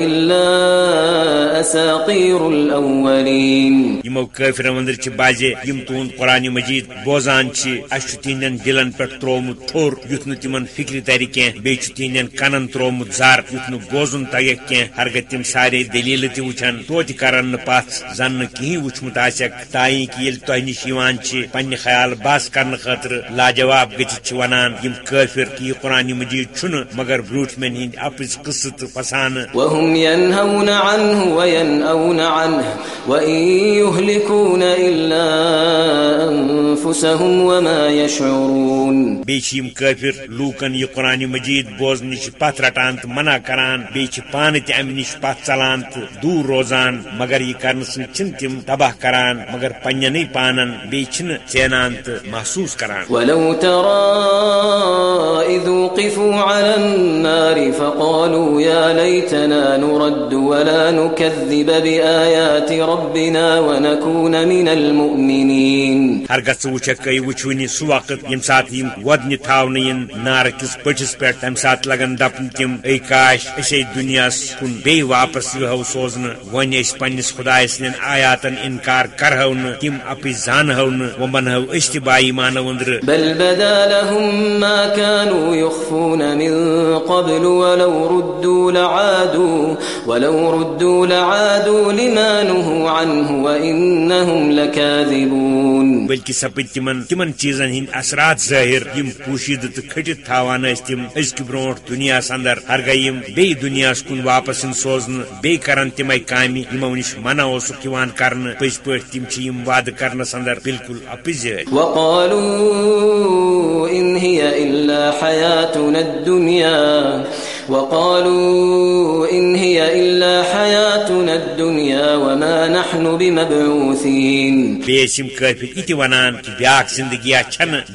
إلا أساطير الأولين. یمو کافر اندر چھ بازے یم تہد قرآن مجید بوزان چھ اس تہندین دلن پہ ترومت ٹھور یت نہ تمن فکر تر کی بیچ تہندین کنن ترومت زار یت نہ بوزن تگہ کی ہرگہ تم سارے دلیل تہ وچھن توتہ کرن پس زن کہیں وچھمت آسک تائیں کہ یل تہ نش یوان چھ پنہ خیال باس کرن خاطر لاجواب گچھ چھ ونان یم کافر کہ یہ قرآن مجید چھن مگر بروٹ من ہند اپز قصہ پسان. وهم ينهون عنه ينأون عنه وإن يهلكون إلا أنفسهم وما يشعرون. بیم قافر لوکن یہ قرآن مجید بوزن نش پت رٹان تو منع کران بیچ پان تمہ نش پت ثلان تو دور روزان مگر یہ کرنے سن تم تباہ کران مگر پنن پانن بیچن ژینان تو محسوس کران. ولو ترى إذ وقفوا على النار فقالوا يا ليتنا نرد ولا نكذب. بآيات ربنا ونكون من المؤمنين. ہرگز وچھک وچھونی سہ وقت یم سات ودنہ تھاؤن نار کس پٹس پہ تم سات لگن دپن تم اے کاش اسی دنیا کن بی واپس یہ سوزن ون اس پنس خدا سن آیاتن انکار کرہو ن تم اپی زانہو ن و بنہو اشتبائی مان وندر بل بدا لهم ما كانوا يخفون من قبل ولو ردوا لعادوا ولو ردوا لعادوا لما نهوا عنه وإنهم لكاذبون. بلکہ سپد تمن تمن چیزن ہند اثرات ظاہر یم پوشید تو کھٹت تھاوان اس تم۔ ازک برونٹ دنیا اندر ہر گیم بی دنیا کن واپس ان سوزن بی کرن تمے کامی یمو نش منع اوسک یوان کرن پز پٲٹھۍ تم چھ یم وعدٕ کرنس اندر بالکل اپزٲرۍ وقالوا إن هي إلا حياتنا الدنيا وقالوا إن هي إلا حياتنا الدنيا وما نحن بمبعوثين. بیس یم کافر اتہ ونان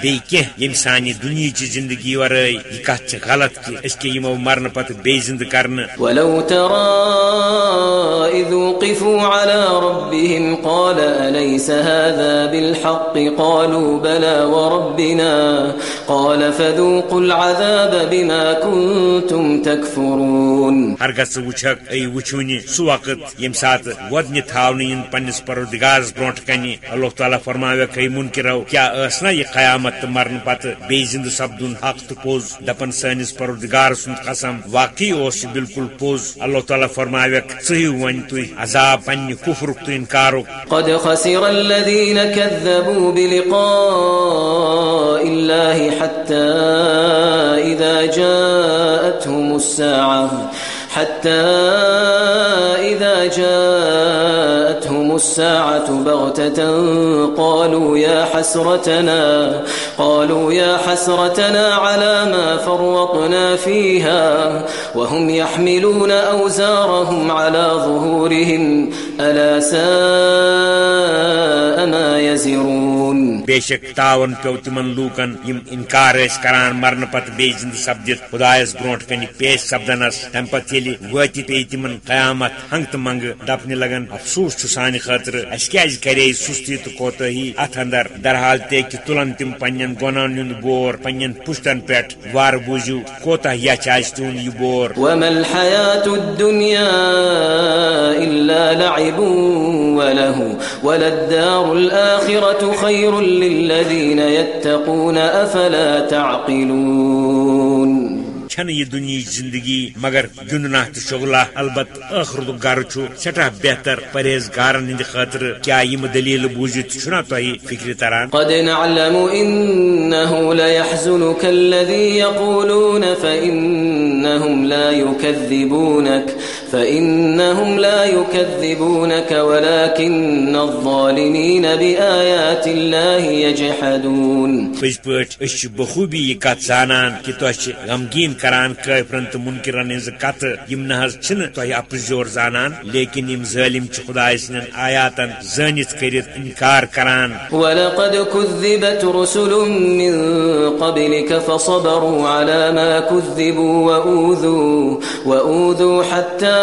بی کی یم سانی دنیا چی زندگی ورٲے یہ کت چھ غلط کہ اس کے یمو مرن پتہ بی زند کرن ولو ترى إذ وقفوا على ربهم قال أليس هذا بالحق؟ قالوا بلى وربنا. قال فذوقوا العذاب بما كنتم تكفرون ہرگز وچھک اے وچھونی سہ وقت یم سات ودنہ تھاونہ ان پنس پروردگارس برونٹ کنہ اللہ تعالیٰ فرماوے کئی منکرو کیا ٲس نا یہ قیامت تو مرن پتہ؟ بی زند سپدن حق تو پوز دپن سٲنِس پروردگار سُنٛد قسم۔ واقعی اوس بالکل پوز۔ اللہ تعالیٰ فرماویکھ ژٕے ؤنۍ تُہۍ عذاب پننہِ کُفرُک تہٕ انکارُک قد خسر الذين كذبوا بلقاء الله حتى إذا جاءتهم الساعة حتى إذا جاءتهم الساعة بغتة قالوا يا حسرتنا، قالوا يا حسرتنا على ما فرطنا فيها، وهم يحملون أوزارهم على ظهورهم، ألا ساء ما يزرون. بے شک تاون پیو تمن لوکن، یم انکار اس کران مرن پت بے زند سپدت خدایس برونٹ کنی پیش سپدنس تم پت یلی وتی پی تمن قیامت ہنگ تو منگ دپنے لگن، افسوس چھ سانی خاطر، اس کیاز کرے سستی تو کوتہی اتھ اندر۔ درحال تے کہ تلن تم پنن گونان یند بور پنن پشتن پیٹ وار بوجو کوتہ یا چاج تون یہ بور۔ وما الحياة الدنيا إلا لعب وله، وللدار الآخرة خير للذين يتقون أفلا تعقلون۔ چھن یہ دنیا زندگی مگر گندنا تو شغلہ البت آخر گر سٹھا بہتر پرہیزگارن ہند خاطر کیا یم دلیل بوجھت چھنا تہ فکر تران؟ قد نعلم انه ليحزنك الذي يقولون فانهم لا يكذبونك فإنهم لا يكذبونك ولكن الظالمين بآيات الله يجحدون پز پٲٹھۍ أسۍ چھِ بخوبی یہ زانان کہ تۄہہِ چھِ غمگین کران کٲفرن تہٕ منکرن ہٕنٛزٕ کتھٕ یِم نہ حظ چھِنہٕ تۄہہِ اپزیور زانان لیکن یِم ظٲلم چھِ خداے سٕنٛدٮ۪ن آیاتن زٲنِتھ کٔرِتھ انکار کران۔ ولقد كذبت رسل من قبلك فصبروا على ما كذبوا وأوذوا, وأوذوا حتى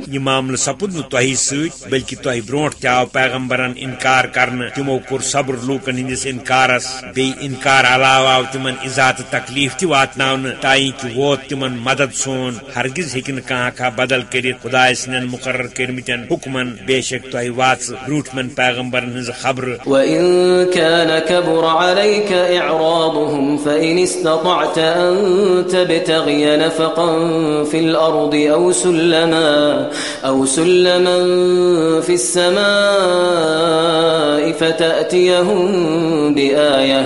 یہ معاملہ سپد نہ تہ ست بلکہ تہ برونٹ تہ پیغمبرن انکار کرنے تمو کور صبر لوکن ہندس انکارس۔ بی انکار علاوہ آو تمن عزات تکلیف تہ واتناون تائیں کہ ووت تمن مدد سون، ہرگز ہیکن کانٛہہ کانٛہہ بدل کٔرِتھ۔ خدائے سٕنٛدٮ۪ن مقرر کٔرمٕتٮ۪ن حکمن، بے شک تۄہہِ واژ برٛوٗٹھمٮ۪ن پیغمبرن ہٕنٛز خبرٕ۔ وإن كان كبر عليك إعراضهم فإن استطعت أن تبتغي نفقا في الأرض أو سلما أو سلما في السماء فتأتيهم بآية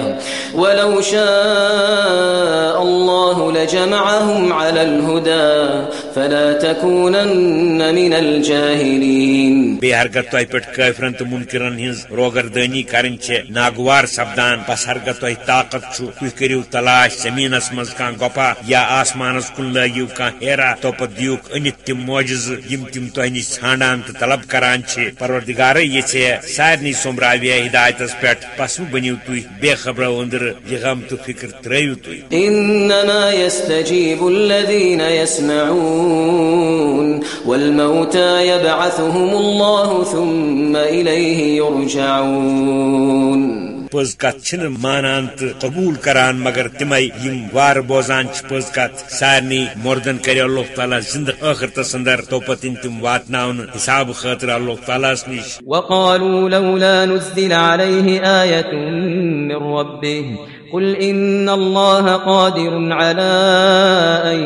ولو شاء الله لجمعهم على الهدى فلا تكونن من الجاهلين۔ بهرگت توي پٹ کافرن تو منکرن ہنز روگردانی کرن چھ ناگوار سپدان۔ بس ہرگت توي طاقت چھو تُہۍ کٔرِو تلاش۔ زمینس منٛز کانٛہہ گۄپا یا آسمانس کُن لٲگِو کانٛہہ ہیرا توپت دیُک أنِتھ تِم معجزٕ یِم تِم تۄہہِ نِش ژھانڈان تہٕ طلب کران چھِ۔ پروردگارے، یژھے سارنٕے سومبراوے ہدایتس پٮ۪ٹھ بس مہ بٔنِو تُہۍ بے خبرو أنٛدرٕ یہِ غم تہٕ فِکر ترٲیِو تُہۍ۔ إنما يستجيب الذين يسمعون، والموتى يبعثهم الله ثم يرجعون۔ پز کت مانان تو قبول کران مگر تمے یم وار بوزان پز کت سارنی مردن کر اللہ تعالیٰ زندہ آخرتس اندر تو پتن تم واتن حساب خاطر اللہ تعالیٰ نش وقالوا لولا نزل عليه آية من ربه، قل إن الله قادر على أن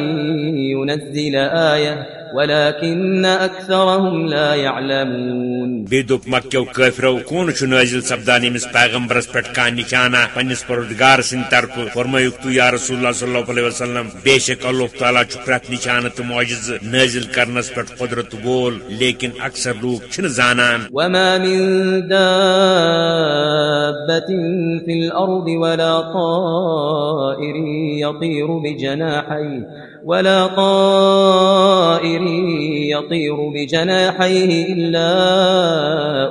ينزل آية. ولكن أكثرهم لا يعلمون. بيدوك مكيو كافرو كون چھ نازل سپدان امس پیغمبرس پٹ کان نشانہ پنس پروردگار سن طرف فرمایوک تو یا رسول اللہ صلی اللہ علیہ وسلم بے شک اللہ تعالی چھ پرت نشانہ تو معجز نازل کرنس پٹ قدرت بول لیکن اکثر لوگ چھن زانان. وما من دابة في الأرض ولا طائر يطير بجناحيه. ولا طائر يطير بجناحيه إلا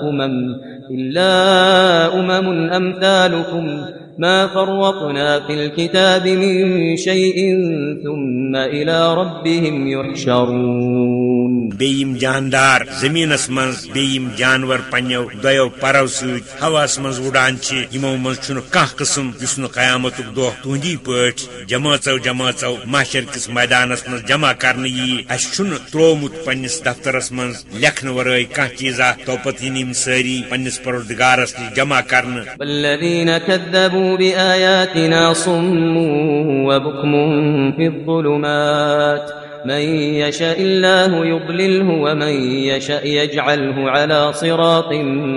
أمم إلا أمم أمثالكم. ما فرطنا في الكتاب من شيء ثم إلى ربهم يحشرون. بیم جاندار، زمین من بیم جانور پنو دو پرو سواس من اڑان یمو من کھانا قسم اس قیامت دہ تہندی پٹ جماعتو جماعتو محشر کس میدانس من جمع کرنے یہ اس ترومت پنس دفترس من لکھن ورائے کھانا چیزا تو پتہ یم ساری پنس پروردگارس نش جمع کرنے صم الظلمات۔ من يشاء الله يضلله ومن يشاء يجعله على صراط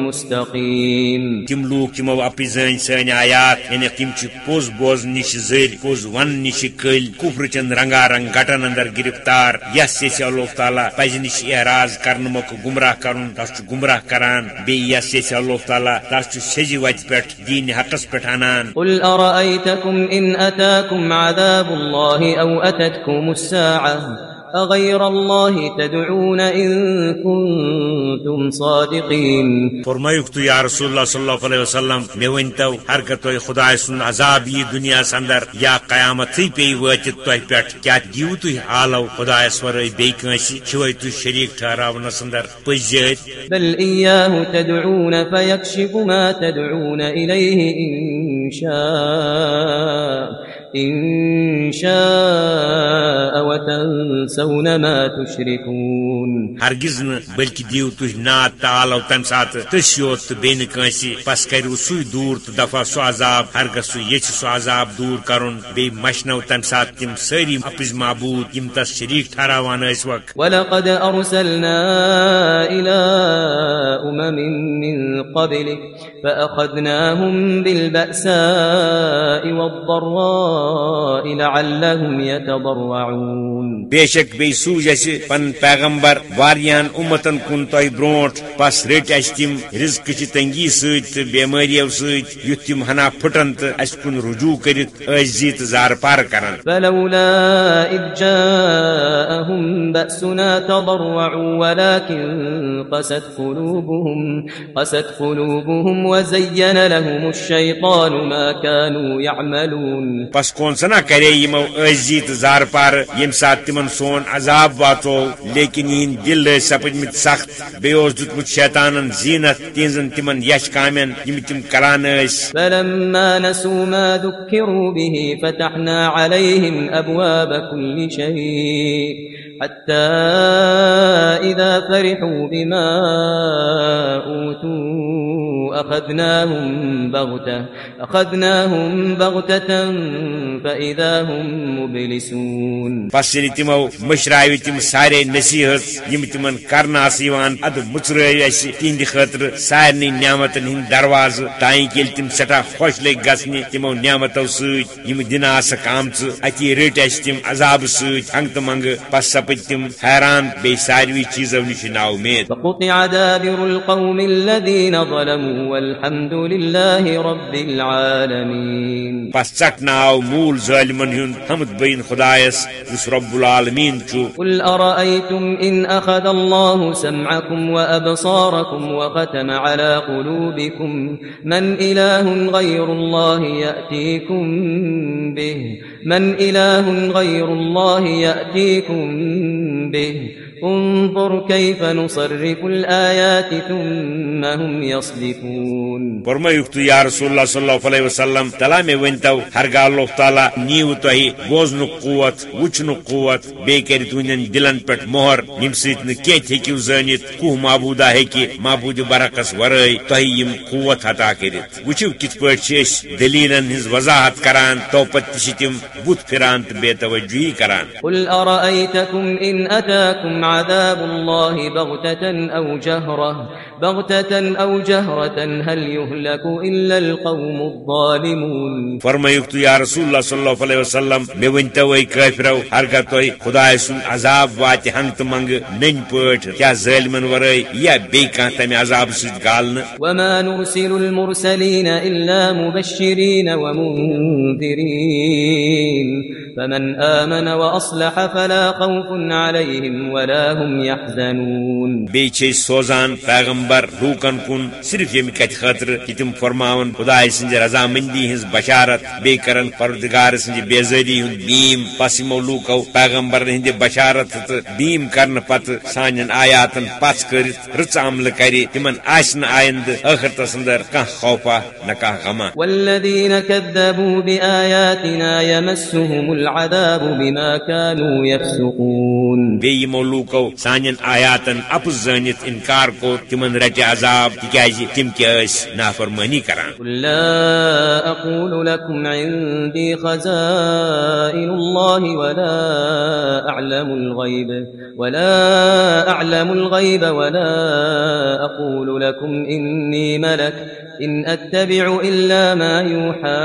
مستقيم تم لوگ تمو اپی زن سن آیات یعنی تم چھ پوز بوز نش زر پوز ون نش کل کفر چن رنگا رنگ گٹن اندر گرفتار یس یس اللہ تعالی پز نش اعراض کرن مک گمراہ کرن تس گمراہ کران بی یس یس اللہ تعالی تس سجی وت پٹ دین حقس پٹ انان قل ارأيتكم ان اتاكم عذاب الله او اتتكم الساعه أغير الله تدعون إن كنتم صادقين فرمائیوک تو یا رسول اللہ صلی اللہ علیہ وسلم میں ونتو ہر کہ تو خدا سن عذاب یہ دنیا سندر یا قیامت پی واتت تو پٹ کیا دیو تو حالو خدا سور بی کنسی چھوئی تو شریک ٹھہراون سندر پزیت بل ایاه تدعون فیکشف ما تدعون الیہ ان شاء إن شاء وتنسون ما تشركون. هرگز بلکہ دیو تھی نات تعالو تم سات تشیوت تو بین کنسی پس کرو سوی دور تو دفع سو عذاب ہرگز سو یچ سو عذاب دور کرن بی مشنو تم سات تم سری اپز معبود یم تس شریک ٹھہراوان اس وقت ولقد ارسلنا الى امم من قبلك فاخذناهم بالبأساء والضراء لعلهم يتضرعون بے شک بی سوج اس پن پیغمبر واریان امتن کن توy برونٹ پس رٹ اس رزق چ تنگی سیت بیماریو تم ہنا پھٹن تو اس کن رجوع کرت ازیت زار پار کرن۔ فلولا اذ جاءهم بأسنا تضرعوا ولكن قست قلوبهم قست قلوبهم وزين لهم الشيطان ما كانوا يعملون۔ پس کون سنا کرے یمو عزی تو زار پار، یم سات تمن سون عذاب واتو، لیکن یہ دل سپدمت سخت بیوس دتمت شیطانن زینت، تینزن تمن یش کامن، یم تم کران اس۔ فلما نسوا ما ذكروا به فتحنا عليهم ابواب كل شيء حتى إذا فرحوا بما أوتوا أخذناهم بغتة أخذناهم بغتة فإذا هم مبلسون. ییٚلہِ تِمو مشراوِ تِم سارے نصیحت یِم تِمن کرنہٕ آسہٕ یِوان ادٕ مُژرٲوۍ اَسہِ تِہنٛدِ خٲطرٕ سارنٕے نعمتن ہٕنٛدۍ دروازٕ کہ ییٚلہِ تِم سٮ۪ٹھاہ خۄش لٔگۍ گژھنہِ تِمو نعمتو سۭتۍ یِم دِنہٕ آسکھ آمژٕ اتی رٔٹۍ اَسہِ تِم عذابہٕ سۭتۍ ہنٛگہٕ تہٕ منٛگہٕ پس سپٕدۍ تِم حیران بیٚیہِ ساروی چیٖزو نِش نا اُمید فقطع دابر القوم الذين ظلموا والحمد لله رب العالمين پس موٗل ظٲلمن ہُنٛد حمد بین خدایس یُس رب العالمیٖن چھُ قل أرأيتم إن أخذ الله سمعكم وأبصاركم وختم على قلوبكم من إله غير الله يأتيكم به من إله غير الله يأتيكم به انظر كيف نصرف الآيات ثم هم يصدفون فرمائیوک تو یا رسول اللہ صلی اللہ علیہ وسلم تلا میں ونتو ہرگاہ اللہ تعالیٰ نیو تہی بوزن قوت وچن قوت بے کر تہندین دلن پٹ مہر یم سیت نہ کیت ہیکیو زانیت کو معبودا ہیکی معبود برعکس ورٲے تہی یم قوت عطا کرت وچھو کت پٹ چھ دلیلن ہنز وضاحت کران تو پت چھ تم بت پھران تو بے توجہی کران. قل ارأيتكم إن أتاكم عذاب الله بغتة أو جهرة بغتة أو جهرة هل يهلك إلا القوم الظالمون؟ فرمائیوک تو یا رسول اللہ صلی اللہ علیہ وسلم مے ونتو اے کافرو ہرگاہ تہ خدا سن عذاب وات ہنگ تو منگ نن پٹ کیا ظالمن ورٲے یا بی کانٛہہ تمہِ عذاب سۭتۍ گالنہٕ وما نرسل المرسلين إلا مبشرين ومنذرين فمن آمن وأصلح فلا خوف عليهم ولا هم يحزنون أسۍ سوزان پیغمبر لوٗکن کُن صرف ییٚمہِ کتھِ خٲطرٕ کہِ تِم فرماون خداے سٕنٛزِ رضامندی ہٕنٛز بشارت بیٚیہِ کرن پردگار سٕنٛزِ بیزٲری ہُنٛد بیٖم پس یِمو لوٗکو پیغمبر ہٕنٛدِ بشارت تہٕ بیٖم کرنہٕ پتہٕ سانٮ۪ن آیاتن پژھ کٔرِتھ رٕژ عملہٕ کرِ تِمن آسہِ نہٕ آیندٕ ٲخرتس انٛدر کانٛہہ خوفا نہ غما والذين كذبوا بآياتنا يمسهم العذاب بما كانوا يفسقون بیٚیہِ یِمو لوٗکو سانٮ۪ن آیاتن اپُز زٲنِتھ انکار کوٚر تِمن رٹہِ عذاب تِکیازِ تِم کیٛاہ ٲسۍ نافرمٲنی کران۔ قل لا أقول لكم عندي خزائن الله ولا أعلم الغيب ولا أعلم الغيب ولا أقول لكم إني ملك إن أتبع إلا ما يوحى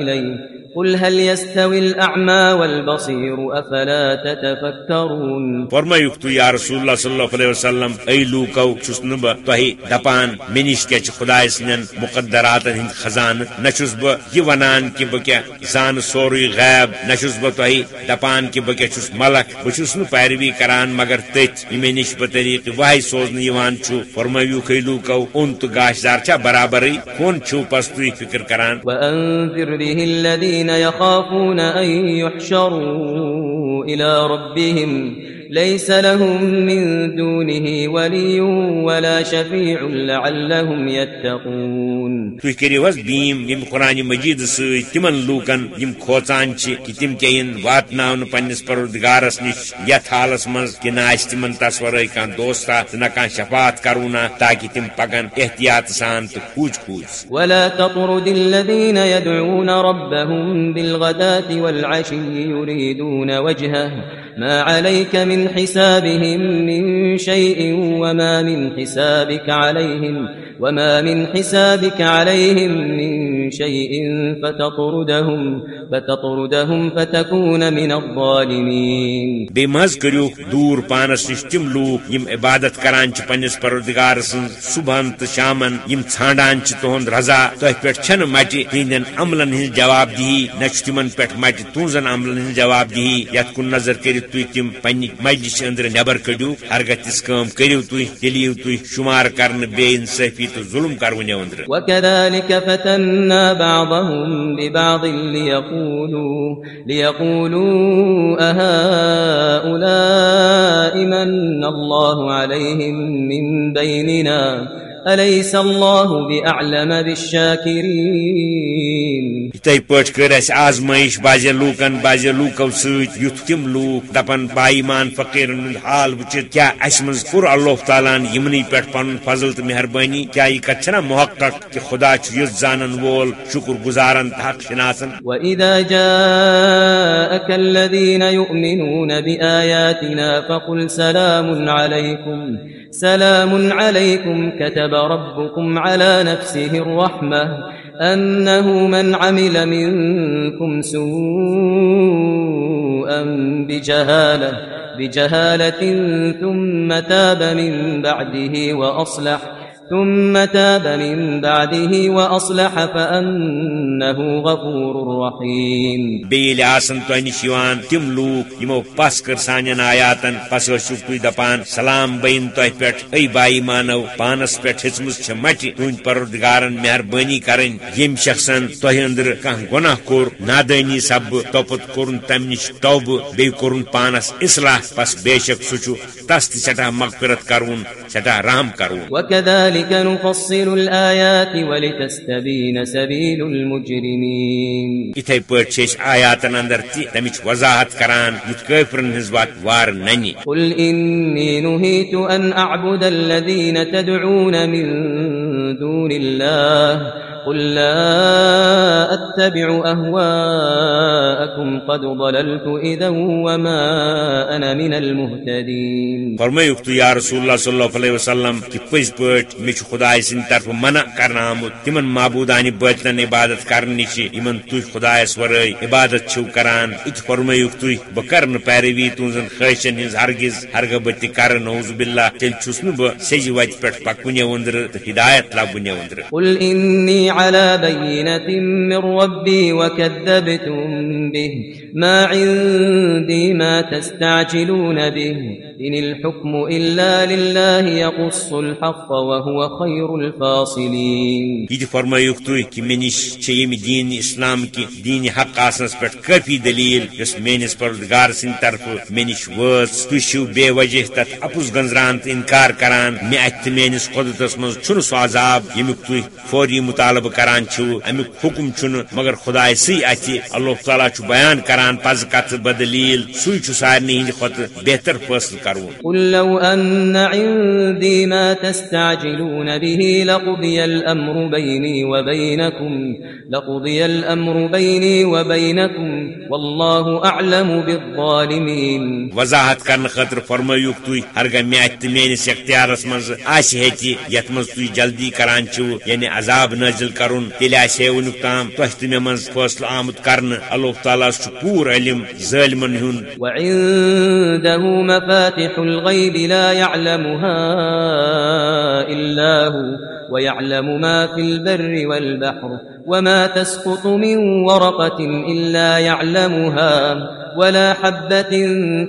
إلي. قل هل يستوي الأعمى والبصير أفلا تتفكرون؟ فرمائیوک تو یا رسول اللہ صلی اللہ علیہ وسلم اے لوکو چھس نہ بہ تہی دپان منش کیا خدا سن مقدرات ہند خزانہ نہ چھس بہ یہ ونان کہ بہ کیا زان سوری غیب نہ چھس بہ تہی دپان کہ بہ کیا چھس ملک بہ چھس نہ پیروی کران مگر تت یہ نش بہ طریق واہی سوزن یوان چھو فرمائیوک اے لوکو اون تو گاشدار چا برابرئی کون چھو پس تو فکر کران؟ وأنذر به الذين يخافون أن يحشروا إلى ربهم ليس لهم من دونه ولي ولا شفيع لعلهم يتقون. حس بیم یم قرآن مجید ست تمن لوکن یم کھوچان کہ تم کین واتن پنس پروردگارس نش یت حالس من کہ نہ تمن تس ورے کان دوستا نہ کان شفاعت کرونا تاکہ تم پکن احتیاط سان تو کھوج کھوج ولا تطرد الذين يدعون ربهم بالغداة والعشي يريدون وجهه ما عليك من حسابهم من شيء وما من حسابك عليهم وما من حسابك عليهم من شيء فتطردهم فتطردهم فتكون من الظالمين. بمز کرو دور پانس نش تم لوک یم عبادت کران چھ پنس پروردگار سن صبحن تو شامن یم ژھانڈان چھ تہند رضا تہ پٹ چھن مٹی ہندن عملن ہن جواب دی نچ تمن پٹ مٹی تونزن عملن ہن جواب دی یت کن نظر کرت تھی تم پنہ مجلس اندر نبر کڑو ہرگہ تس کم کرو تھی تیل تھی شمار کرنے بے انصافی تو ظلم کرو اندر۔ وكذلك فتنا بعضهم ببعض ليقولوا ليقولوا أهؤلاء من الله عليهم من بيننا؟ أليس الله بأعلم بالشاكرين؟ تھی پاٹ کر اس آزمائش بازے لوکن بازے لوکو ست یت تم لوک دپن بامان فقیرن حال وچت کیا اس من کور اللہ تعالیٰ یمنی پہ پن فضل تو مہربانی کیا یہ کت چھنا محقق کہ خدا چھ یس زانن وول شکر گزارن حق شناسن وإذا جاءك الذين يؤمنون بآياتنا فقل سلام عليكم سلام عليكم كتب ربكم على نفسه الرحمة أنه من عمل منكم سوءا بجهالة بجهالة ثم تاب من بعده وأصلح. ثم تاب من بعده وأصلح فأنه غفور رحيم. بیل آسن تو نشیوان تم لوک یمو پس کر سانین آیاتن پس وشک تو دپان سلام بین تو پیٹ ای بائی مانو پانس پیٹ ہچمز چھ مٹی تون پروردگارن مہربانی کرن. یم شخصن تو اندر کان گناہ کور نادانی سب توپت کرن تم نش توب بی کرن پانس اصلاح پس بے شک سچو تست چٹا مغفرت کرون چٹا رحم کرون وكذلك نفصل الآيات ولتستبين سبيل المجرمين. اتھے پٲٹھۍ چھِ أسۍ آیاتن اندر تہِ تمِچ وضاحت کران یُتھ کٲفرن ہٕنٛز وات وار ننہِ قل إني نهيت أن أعبد الذين تدعون من دون الله. قل لا أتبع أهواءكم قد ضللت إذا وما أنا من المهتدين. فرمٲیُکھ تُہۍ یا رسول اللہ صلی اللہ علیہ وسلم کہ مےٚ چھُ خداے سٕنٛدِ طرفہٕ منع کرنہٕ آمُت تِمن معبوٗدانہِ بٲتلن عبادت کرنہٕ نِش یِمن تُہۍ خدایس ورٲے عبادت چھِو کران. تُہۍ بہٕ کرٕ نہٕ پیروی تُہنٛزن خٲہشن ہٕنٛز ہرگز ہرگہ بہٕ تہِ کرٕ نوز باللہ تیٚلہِ چھُس نہٕ وتہِ پٮ۪ٹھ پکوٕنہِ ؤنٛدرٕ تہٕ ہدایت لبوٕنہِ ؤنٛدرٕ قل إني على بينة من ربي وكذبتم به. ما عندي ما تستعجلون به إن الحكم إلا لله يقص الحق وهو خير الفاصلين یہ فرمائیوک تھی کہ مے نش یم اسلام کی دین حق آسنس پہ کافی دلیل یس میس پردگار سند طرف مے نش وچ تھی چھو بے وجہ تت اپز گنزران تو انکار کران مے ات میس قدرتس من چھ سہ عذاب یمیک تھی فوری مطالبہ کران چھو امیک حکم چھ مگر خدا سی ات اللہ تعالیٰ چھ بیان کران پز کت بدلیل سی چھ ہند کھت بہتر فیصل کرون۔ قل لو أن عندي ما تستعجلون به لقضي الأمر بيني وبينكم لقضي الأمر بيني وبينكم والله أعلم بالظالمين. وضاحت کرنے خاطر فرمائیوک تھی ہرگہ مے ات مز آس ہتی یت مز تھی جلدی کران چھو یعنی عذاب نازل کرن تیل آس ہے ونیک تام تہ مے مز فیصلہ آمد کرنے اللہ تعالیٰ چھ پور علم ظالمن ہند وعنده مفاتح الغيب لا يعلمها إلا هو ويعلم ما في البر والبحر وما تسقط من ورقة إلا يعلمها ولا حبة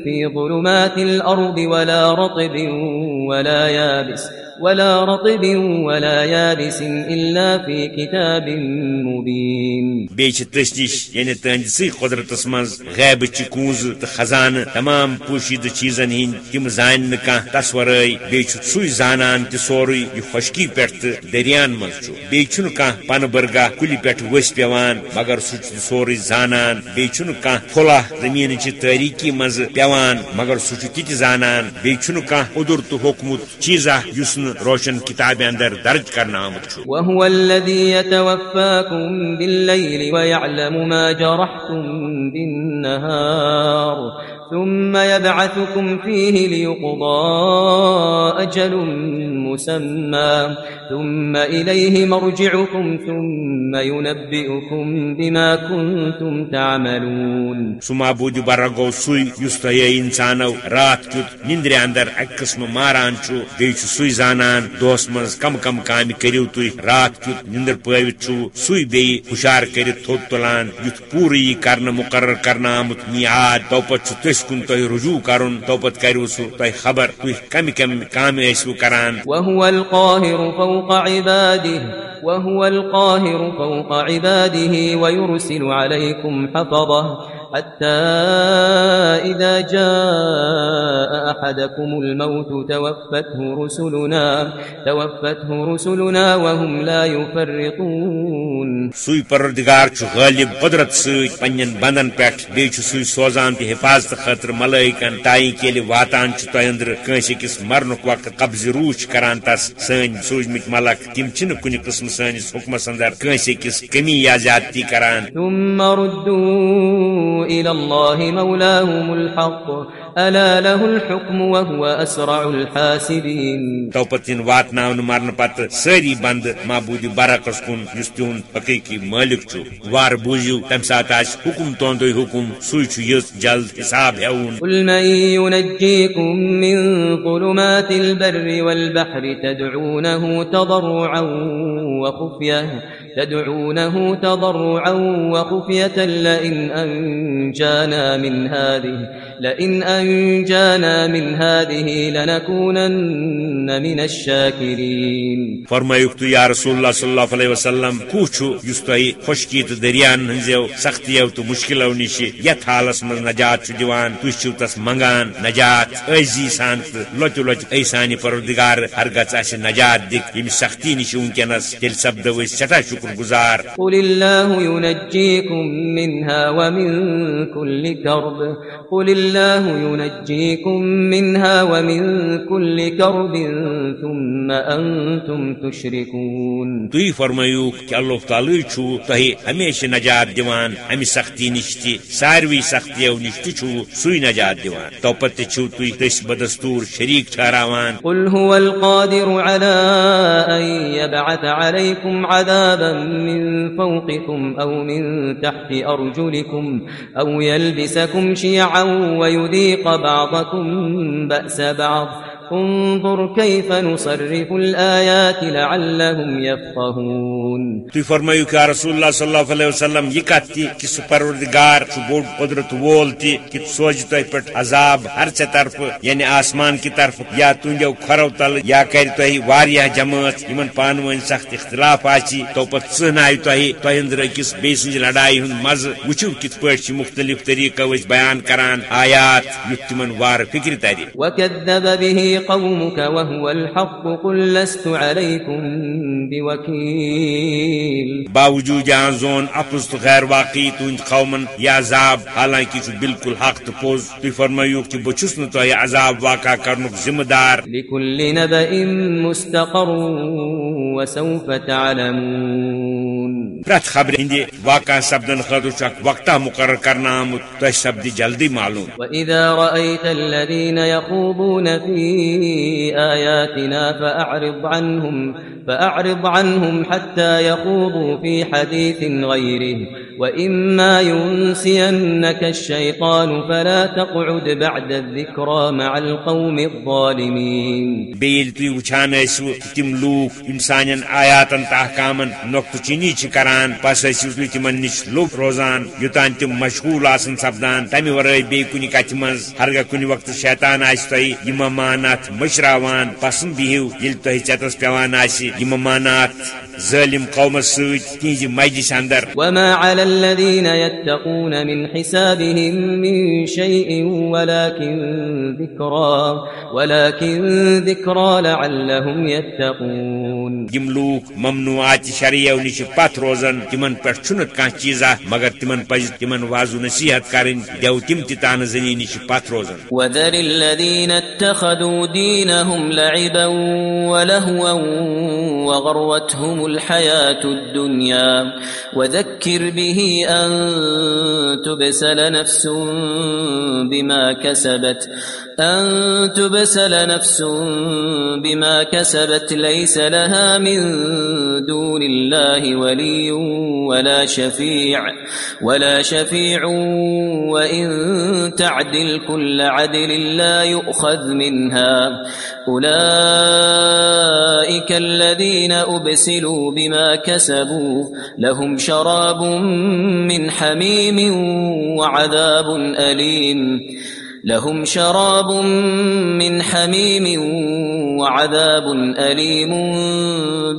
في ظلمات الأرض ولا رطب ولا يابس ولا رطب ولا يابس إلا في كتاب مبين. بیچ یعنی تس نش یعنی تہند سی قدرتس مز غیب تمام پوشیدہ چیزن ہند تم زان نہ تس بیچ سوئی زانان تہ سوری یہ خشکی پہ دریان مز بیچ پن برگاہ کلی پہ وس پیوان، مگر سہ سوری زانان. بیچ پھلا زمین چہ تاریکی مز پیوان، مگر سہ تہ زانان. بیچ ادر تو حکمت چیزا یس روشن کتاب اندر درج کرنا آمد چھو۔ وهو الذي يتوفاكم بالليل ويعلم ما جرحتم بالنهار۔ ثم يبعثكم فيه ليقضى أجل مسمى. ثم إليه مرجعكم، ثم ينبئكم بما كنتم تعملون. سما بود برا گو سوی یس انسانو رات کیت نندر اندر اک قسم ماران چھو بیچ سوی زانان دوس مز کم کم کام کریو تھی رات کیت نندر پوت چھو سوی بی ہشار کرت تھوت تلان یت پوری کرنا مقرر کرنا آمت میعاد تو پت تس کن تہ رجوع کرن تو پت کرو سو تہ خبر تھی کم کم کام ٲسوٕ کران. وهو القاهر فوق عباده، وهو القاهر فوق عباده ويرسل عليكم حفظه حتى إذا جاء أحدكم الموت توفته رسلنا توفته رسلنا وهم لا يفرطون. سوی پردگار چھ غالب قدرت ست پنن بندن پٹھ بی چھ سوی سوزان تہ حفاظت خاطر ملائکن تائی کیل واتان چھ تو اندر کنس کس مرنک وقت قبض روچ کران تس۔ سن سوزمت ملک تم چھ کن قسم سنس حکمس اندر کنس کس کمی یا زیادتی کران۔ ثم ردوا الى الله مولاهم الحق۔ الا له الحكم وهو اسرع الحاسبين. توپتن واتناون مرن پت سری بند معبود برعکس کن یس تہد حقیقی مالک چھ وار بوزیو تم سات آس حکم تہندے حکم سوئی چھ یس جلد حساب ہیون قل من ينجيكم من ظلمات البر والبحر تدعونه تضرعا وخفيه تدعونه تضرعا وخفية لئن أنجانا من هذه. لئن أنجانا من هذه لنكونن من الشاكرين. فرمایوک تو یا رسول اللہ صلی اللہ علیہ وسلم کوچو یس تہ خشکی تو دریان ہنزو سختیو تو مشکلو نش یت حالس من نجات چھ دیوان چھو تس منگان نجات ایزی سان لوچ لوچ ایسانی پروردگار ہرگز اس نجات دک یم سختی نش ونکنس تیل سبدو سٹھا شکر گزار. قل الله ينجيكم منها ومن كل كرب قل الله ينجيكم منها ومن كل كرب ثم تشركون تھی فرمایو کہ اللہ تعالی چھو تہ ہمیشہ نجات دیوان امی سختی نش تہ ساروی سختیو نش تہ چھو نجات دیوان۔ تو پتہ چھو تھی تس بدستور شریک ٹھہراوان۔ قل هو القادر على أن يبعث عليكم عذابا من فوقكم أو من تحت أرجلكم أو يلبسكم شيعا ويذيق بعضكم بأس بعض۔ انظر كيف نصرف الآيات لعلهم يفقهون تھی فرمایو کہ رسول اللہ صلی اللہ علیہ وسلم یہ کت تہ کہ سہ پروردگار بوڑ قدرت وول تہ کہ سوز تہ پہ عذاب ہر ژے طرف یعنی آسمان کی طرف یا تہندو کھرو تل یا کر تہ واریاہ جماعت یمن پان ون سخت اختلاف آچی تو پت ژھنائیو تہ تہ اندر أکس بیٚیہِ سٕنٛزِ لڑائی ہُنٛد مزٕ وٕچھِو کِتھ پٲٹھۍ چھِ مختلف طریقو أسۍ بیان کران آیات یُتھ تِمن وارٕ فکر ترِ وكذب به قومك وهو الحق قل لست عليكم بوكيل. باوجود جان زون اپز تو غیر واقعی تہند قومن یہ عذاب حالانکہ چھ بالکل حق تو پوز تھی فرمائیو کہ چھس نہ تہ عذاب واقع کرنک ذمہ دار. لكل نبأ مستقر وسوف تعلمون. پرت خبر ہند واقع سپدن خاطر چھ وقتہ مقرر کرنا آمت تہ سپدی جلدی معلوم۔ فأعرض عنهم حتى يخوضوا في حديث غيره۔ وإما ينسينك الشيطان فلا تقعد بعد الذكرى مع القوم الظالمين بیل تھی وچھان ٲسو تم لوک یم سانین آیاتن تحکامن نقطہ چینی چھ کران پس ٲسو تُہۍ تمن نش لوک روزان، یوتان تم مشغول آسن سپدان، تمہ ورٲے بیٚیہِ کُنہِ کتھ منٛز ہرگاہ کُنہِ وقتہٕ شیطان آسہِ تۄہہِ مانات مشراوان، پسنٛد بِہِو، ییٚلہِ تۄہہِ ژٮ۪تس پیوان آسہِ، یِم مانات ظالم قوم سۭتۍ تِہنٛزِ مجلس اندر وما على الذين يتقون من حسابهم من شيء ولكن ذكرى ولكن ذكرى لعلهم يتقون یم لوک ممنوعات شریعو نش پت روزن. تمن پہ کھانا چیزا. مگر تمن پز تمن واض نصیحت کریں دیو تم تان زنی نش پت روزن. وذر الذين اتخذوا دينهم لعبا ولهوا وغروتهم الحياة الدنيا. وذكر به أن تبسل نفس بما كسبت. أن تبسل نفس بما كسبت. ليس لها من دون الله ولي ولا شفيع ولا شفيع، وإن تعدل كل عدل لا يؤخذ منها. أولئك الذين أبسلوا بما كسبوا، لهم شراب من حميم وعذاب أليم. لهم شراب من حميم وعذاب أليم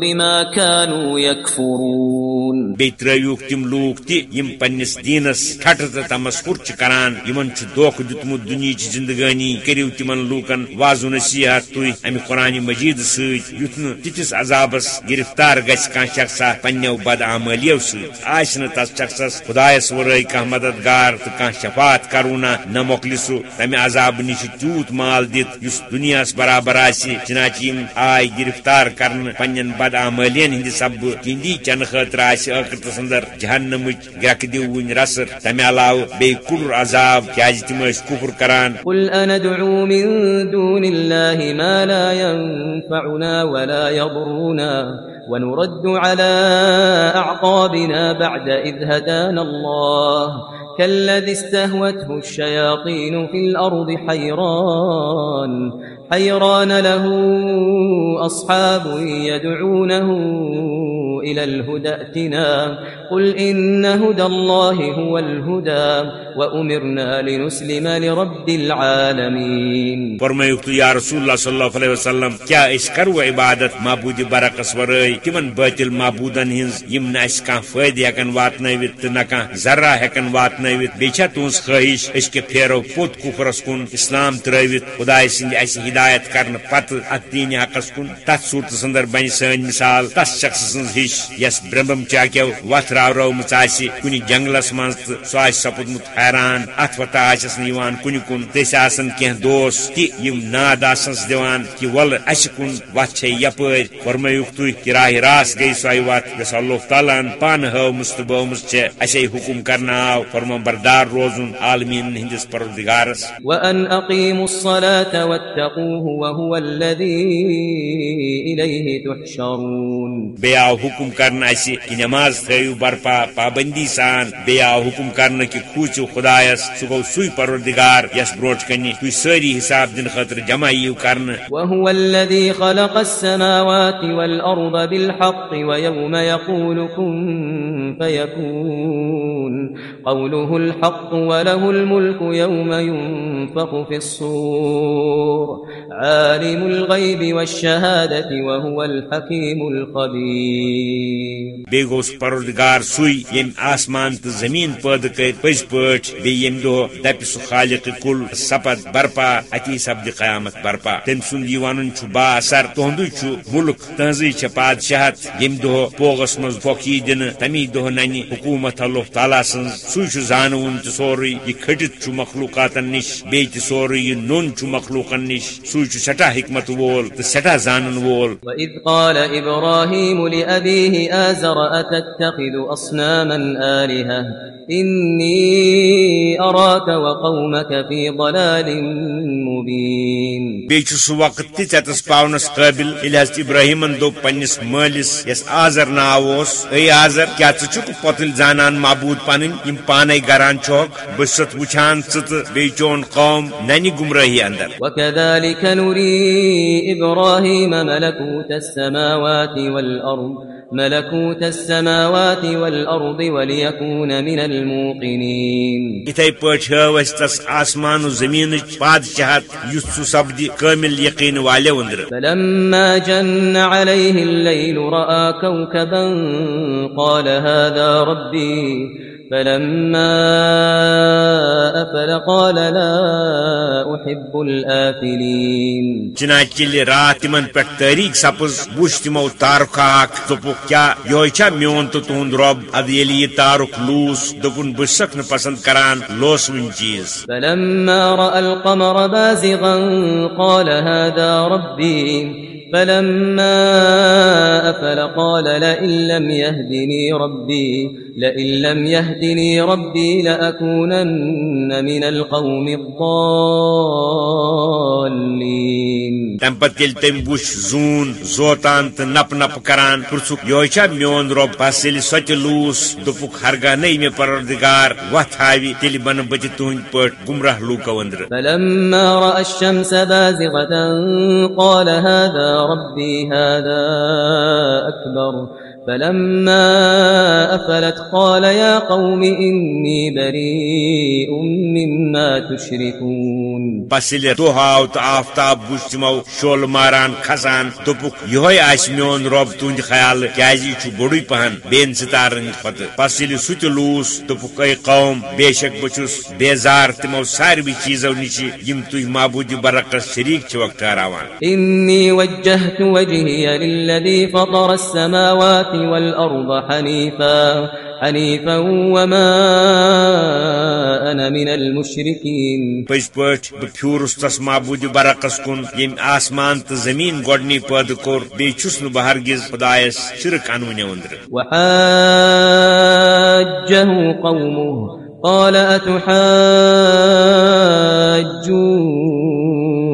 بما كانوا يكفرون. بی تروک تم لوگ تم پنس دینس ٹھٹ تو تمس ہر کران. یمن دھوکہ دتمت دنیا زندگانی کرو تم لوکن واض نصیحت تھی امہ قرآن مجید ست یت نتس عذابس گرفتار گھ شخصا پنو بد عملیو ست تس شخصس خدائس ورائے کھانا مددگار تو کھانا شفات کرونا نہ مکل تمہ عذاب نش تیوت مال دت اس دنیا برابر چنانچہ آئی گرفتار کرن پن بد عملین ہند سب گندی چن خاطر آخرتس اندر جہنم گرک دون رسر۔ تمہ علاوہ بی کل عذاب، کیاز تم کفر کران۔ قل اندعو من دون الله ما لا ينفعنا ولا يضرنا ونرد على اعقابنا بعد اذ هدانا الله كالذي استهوته الشياطين في الأرض حيران. حيران له أصحاب يدعونه إلى الهدى اتنا قل إن هدى الله هو الهدى وأمرنا لنسلم لرب العالمين. فرمائیوک یا رسول اللہ صلی اللہ علیہ وسلم، کیا اس کرو عبادت معبود برعکس ورٲے تمن باطل معبودن ہنز، یم نہ اس کان فائدہ ہکن واتنٲوِتھ تہٕ نہ کانٛہہ ذرا ہکن واتنٲوِتھ بیٚیہِ چھا تُہنٛز خٲہِش أسۍ پھیرو پوٚت کُفرس کُن، اسلام ترٲوِتھ خداے سٕنٛدِ اَسہِ ہدایت کرنے پتہ ات دین حقس کن. تت صورت اندر بن سن مثال، تس شخص سن ہش یس برمبم چاکو وت راو رومت کن جنگلس من سہ سپودمت حیران ات وتہ آسس نان کن کن تس آسن کی دوس تم ناد آسنس دان کہ ول اس کن وت چھ یپر فرمائیوک تھی کہ راہ راس گئی سوائے وت یس اللہ تعالیٰ پان ہمس تو بومس چھ اسے حکم کرنا آو فرما بردار روزن عالمین ہندس پروردگارس۔ وان اقیموا الصلاة واتقوه وهو الذي إليه تحشرون۔ بیا حکم حکم کرنا اسی کہ نماز تھیو برپا پابندی سان، بیا حکم کرنا کہ کھوچو خدایس سہ گو سوی پروردگار، یس بروٹ کنی تو ساری حساب دن خاطر جمع یو کرنا۔ وهو الذي خلق السماوات والأرض بالحق ويوم يقول كن فيكون. قوله الحق وله الملك يوم ينفق في الصور. عالم الغيب والشهادة وهو الحكيم الخبير. بیگوس پروردگار سوی یم آسمان تو زمین پید کر پز پٹ بی یم دو دپ سو خالق کل سپد برپا، اتی سبد قیامت برپا۔ تم سن دیوانن چھ با اثر تہندو چھ ملک تہذی چھ پادشاہت یم دو پوغس مز فوکی دن، تمی دو ننی حکومت اللہ تعالی سن سوی چھ زانون چھ سوری یہ کھٹت چھ مخلوقاتن نش۔ بی سوری یہ نون چھ مخلوقن نش۔ سوی چھ سٹا حکمت وول تو سٹا زانن وول۔ وَإِذْ قَالَ إِبْرَاهِيمُ لِأَبِيهِ آزَرَ أَتَتَّخِذُ أَصْنَامًا آلِهَةً. إِنِّي أَرَاكَ وَقَوْمَكَ فِي ضَلَالٍ مُبِينٍ. بیچ سو وقت تی چتس پاونس قابل حضرت ابراہیمن دو پنس مالس یس آزر ناوس اے آزر کیا ژک پتل زانان معبود پن یم پانے گران چوک بست وچھان ژت بی چون قوم ننی گمراہی اندر. وكذلك نري إبراهيم ملكوت السماوات والأرض. ملكوت السماوات والأرض وليكون من الموقنين اتھے پاٹ ہس تس آسمان و زمین بادشاہت یس سہ کامل یقین والے اندر فلما جن عليه الليل رأى كوكبا قال هذا ربي فلما أفل قال لا أحب الآفلين. چنانچہ رات تمن پہ تاریخ سپز وچ تمو تارک اخ دپک کیا یہ چھا میون تو تہند رب اد یل یہ تارک لوس دپن بہ سک پسند کران لوس ون چیز فلما رأى القمر بازغا قال هذا ربي. فلما أفل قال لئن لم يهدني ربي. لئن لم يهدني ربي لأكونن من القوم الضالين. تم پت یل تم وچ زون زوتان تو نپ نپ کران پرسک میون رب یل سوچ لوس دپک ہرگاہ نئی مے پروردگار وت ہاوی تیل بن بچ تہند پٹ گمراہ لوکو اندر فلما رأى الشمس بازغة قال هذا ربي هذا أكبر۔ فلما أفلت قال يا قوم إني بريء مما تشركون. بس ییٚلہِ دۄہ آو تہٕ آفتاب وٕچھ تِمو شول ماران کھسان دوٚپُکھ یِہوے آسہِ میون رۄب تُہنٛدِ خیال کیازِ یہِ چھُ بوٚڑُے پہن بیٚین ستارن ہٕنٛدِ کھۄتہٕ بس ییٚلہِ سُہ تہِ لوٗس دوٚپُکھ اے قوم بے شک بہٕ چھُس بیزار تِمو ساروی چیٖزو نِش یِم تُہۍ معبوٗدِ برعکس شریٖک چھِوکھ ٹھہراوان إني وجهت وجهي للذي فطر السماوات والأرض حنيفا حنيفا وما أنا من المشركين. پٔزۍ پٲٹھۍ بہٕ پھیوٗرُس تس معبوٗدِ برعکس کُن ییٚمۍ آسمان تہٕ زٔمیٖن گۄڈنی پٲدٕ کوٚر بیٚیہِ چھُس نہٕ بہٕ ہرگز خۄدایس شرک انوٕنہِ أنٛدرٕ وحاجه قومه قال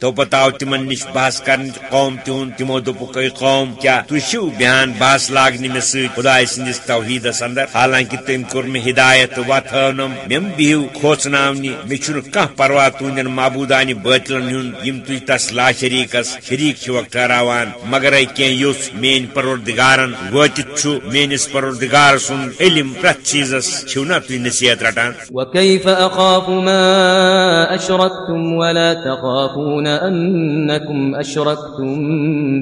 تو پتہ آو تمن نش بحث کرن قوم تہن تمو دوپک قوم کیا تھی چھو بیان بحث لاگنہ مے سی خدائے سندس توحیدس اندر، حالانکہ تم کور مے ہدایت وتھنم مم بہو کھوچناونی مے چھن کانٛہہ پروا تہندین معبودان باطلن ہن یم تھی تس لا شریکس شریک چھوک ٹھہراوان۔ مگر اے کی یس مین پروردگارن واتت چھو مینس پروردگار سن علم پرت چیزس چھو نہ تھی نصیحت رٹان۔ وكيف أخاف ما أشركتم ولا تخافون أنكم أشركتم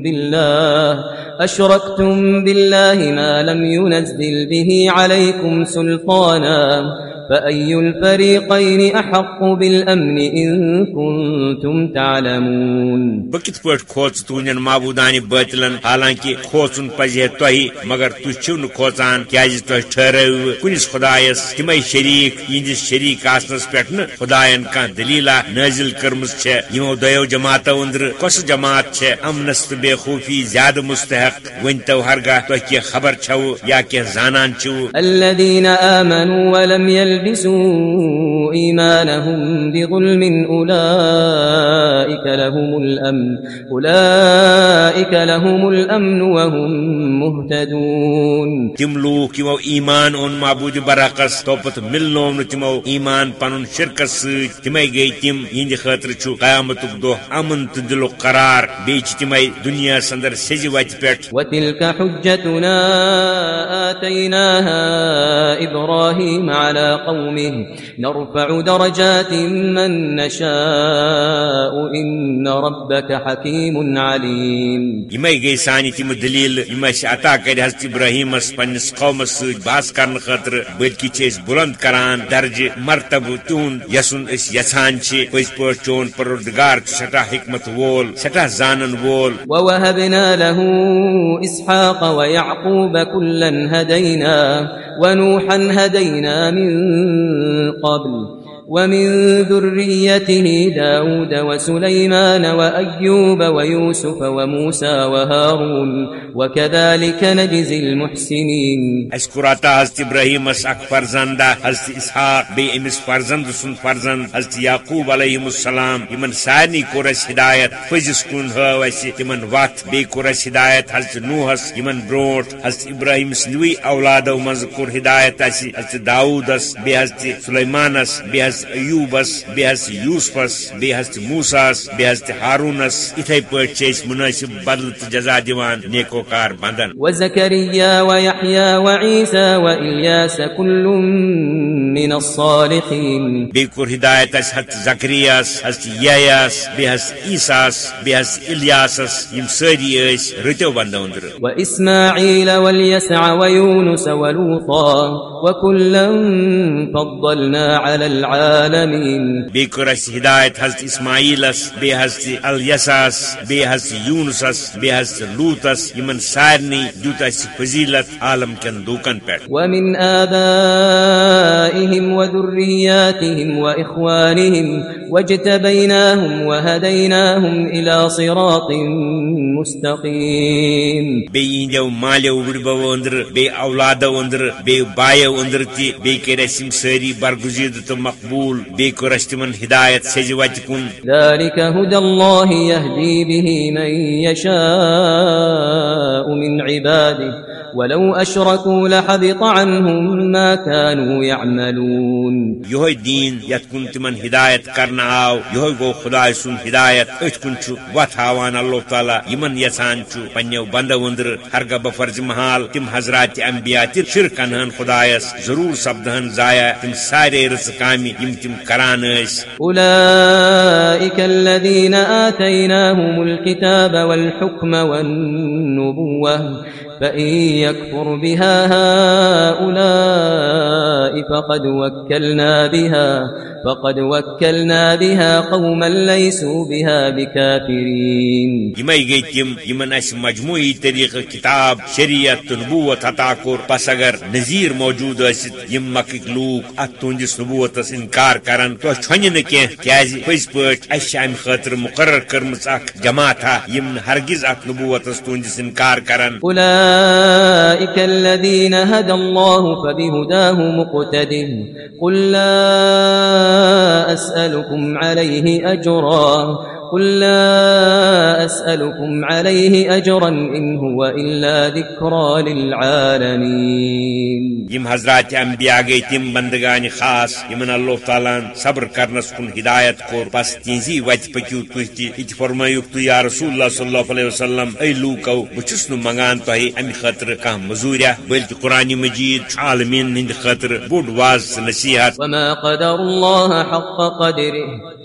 بالله أشركتم بالله ما لم ينزل به عليكم سلطانا فأي الفريقين أحق بالأمن إن كنتم تعلمون؟ بہ کت پٲٹھۍ کھوژ تہندین معبودان باطلن حالانکہ کھوژن پزِ ہے تۄہہِ مگر تُہۍ چھِو نہٕ کھوژان کیازِ تۄہہِ ٹھہرٲوٕ کُنس خدایس تِمے شریٖک یِہنٛدِس شریٖک آسنس پٮ۪ٹھ نہٕ خدایَن کانٛہہ دلیٖلا نٲزِل کٔرمٕژ چھےٚ۔ یِمو دۄیو جماعتو أنٛدرٕ کۄس جماعت چھےٚ؟ امنس تہٕ بے خوفی زیادٕ مستحق۔ ؤنۍتو ہرگاہ تۄہہِ کینٛہہ خبر چھوٕ یا کینٛہہ زانان چھِوٕ۔ الذين آمنوا ولم يلبسوا إيمانهم بظلم أولئك لهم الأمن أولئك لهم الأمن وهم مهتدون تم لوک یمو ایمان اون معبود برعکس توپت ملنو نہ تمو ایمان پنن شرکت ست تمے گئی تم یہند خاطر چھو قیامت دہ امن تو دل قرار بیچ تمے دنیا سندر سج وت پٹ وتلك حجتنا آتيناها إبراهيم على قومه. نرفع درجات من نشاء. إن ربك حكيم عليم. یمے گئی سانی تم دلیل یم اس عطا کر حضرت ابراہیم اس پنس قومس ست باس کرن خاطر بلکہ چھ بلند کران درجہ مرتبہ تہن یسن اس یژھان چھ پز پٲٹھۍ چون پروردگار سٹھاہ حکمت وول سٹھاہ زانن وول. ووهبنا له إسحاق ويعقوب كلا هدينا ونوحا هدينا من قبل ومن ذريته داود وسليمان وأيوب ويوسف وموسى وهارون وكذلك نجزي المحسنين. اس حضرت ابراہیم اس اک فرزندہ، حضرت اسحاق بی امس فرزند سن فرزند، حضرت یعقوب علیہ السلام، یمن سارنی کور اس ہدایت پزس کن ہو اس تمن وات بی کور اس ہدایت، حضرت نوحس یمن بروٹ، حضرت ابراہیم سنوی اولادو منز کور ہدایت اس حضرت داؤد اس بی حضرت سلیمانس بی حضرت ایوبس بی حضرت یوسفس بی حضرت موساس بی حضرت ہارونس اتھے پٲٹھۍ چھِ أسۍ مناسب بدل تہٕ جزا دِوان نیکوکار بندن۔ وزكريا ويحيى وعيسى وإلياس كل من الصالحين ہدایت اَسہِ حضرت زکریاس حضرت ییاس بیٚیہِ حضرت عیساس بیٚیہِ حضرت الیاسس یِم سٲری ٲسۍ رٔتیو بندو أنٛدرٕ وإسماعيل واليسع ويونس ولوطا وكلا فضلنا على العالمين. اَسہِ ہدایت حضرت الیساس بیٚیہِ حضرت یوٗنسس بیٚیہِ حضرت لوٗتس یِمن سارنٕے دیُت اَسہِ فضیلت عالم کٮ۪ن دوٗکن پٮ۪ٹھ ومن آبائهم وذرياتهم وإخوانهم واجتبيناهم وهديناهم إلى صراط مستقيم بیو مالو وڑبو اندر بی اولادو اندر بی بایو اندر تی بی کرسم ساری برگزید تو مقبول بی کرس تمن ہدایت سج وت کن ذلك هدى الله يهدي به من يشاء من عباده. ولو أشركوا لحبط عنهم ما كانوا يعملون. يهي دين يتكن تمن هداية کرنا آو يهي گو خدا سن هداية اتكن چو واتحاوان الله تعالى يمن يسان چو پنیو بند وندر هرگا بفرز محال تم حضرات انبیاء تر شرکن هن خدایس ضرور سبدهن زایا تم سارے رزقامی یم تم کران اس أولئك الذين آتيناهم الكتاب والحكم والنبوة فإن يكفر بها هؤلاء فقد وكلنا بها فقد وكلنا بها قوما ليسوا بها بكافرين. يمي گيتم يمن اس مجموعي طريق كتاب شريعت نبوت عطا کور پس اگر نذیر موجود است یم مکک لوک ات تہندس نبوتس انکار کرن تو چھن نہ کی کیاز پز پٹ اس خاطر مقرر کرمس اک جماعت یم ہرگز ات نبوتس تہندس انکار کرن. اولئک الذين هدى الله فبهداه مقتدٍ قل لا أسألكم عليه أجرا قل لا أسألكم عليه أجرا إن هو إلا ذكرى للعالمين. يم حضرات انبیاء گئی تم بندگان خاص یمن اللہ تعالیٰ صبر کرنس کن ہدایت کور پس تیزی وت پکیو تھی تہ یہ فرمایو تو یا رسول اللہ صلی اللہ علیہ وسلم اے لوکو بچس نو منگان تہ ام خاطر کان مزوریا بلکہ قرآن مجید عالمین ہند خاطر بوڑ واز نصیحت وما قدر الله حق قدره.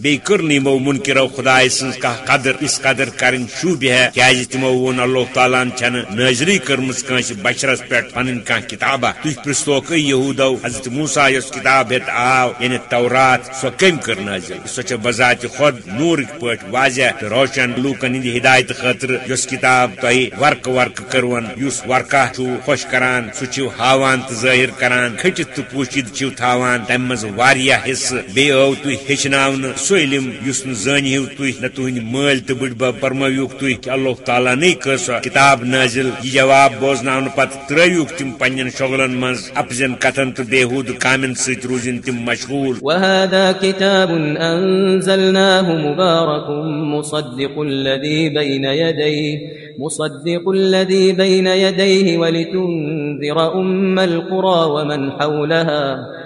بيكرني مو منكر خدای سنس کا قدر، اس قدر کرن شوبہ ہے کیاز تمو ون اللہ تعالیٰ چھن نظری کرمز کنس بشرس پہ پن کان کتابہ تھی پرستوک یہودو، حضرت موسیٰ یس کتاب ہت آو یعنی تورات سو کم کر نازل۔ سو چھ بذات خود نور پٹ واضح روشن لوکن ہند ہدایت خاطر یس کتاب تہ ورک ورک کرون یس ورکا چھو خوش کران سو چھو ہاوان تو ظاہر کران۔ کھٹت تو پوشید چھو تھاوان تم مز واریاہ حصہ بے او تو ہچناون سو علم یس ن زانیو تو نہ تہند مال تو بڑ با پرمویوک تو کہ اللہ تعالی نے کس کتاب نازل یہ جواب بوزناون پت ترویوک تم پنن شغلن مز اپزن کتن تو بےحود کامن ست روزن تم مشغول وهذا كتاب انزلناه مبارك مصدق الذي بين يديه مصدق الذي بين يديه ولتنذر أم القرى ومن حولها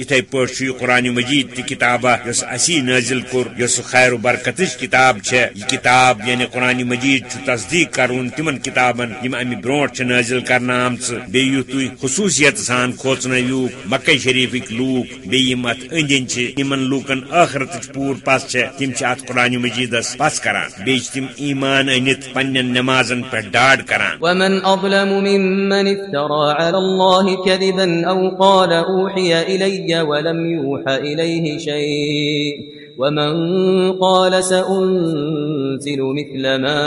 اتھے پی قرآن مجید تہ کتابہ یس اسی نازل کور یس خیر و برکتش کتاب چھ یہ کتاب یعنی قرآن مجید تصدیق کرون تمن کتابن یم امی چھ نازل کرنا آمچ بیو تھی خصوصیت سان کھوچنوک مکہ شریفک لوک بیم ات اندین چھ، یمن لوکن آخرت پور پس تم ات قرآن مجیدس پس کران۔ بیچ تم ایمان انت پنن نمازن پر ڈاڈ کران۔ ومن اظلم ممن افترى على الله كذبا او قال اوحي الي إلي ولم يوحى اليه شيء ومن قال سأنزل مثل ما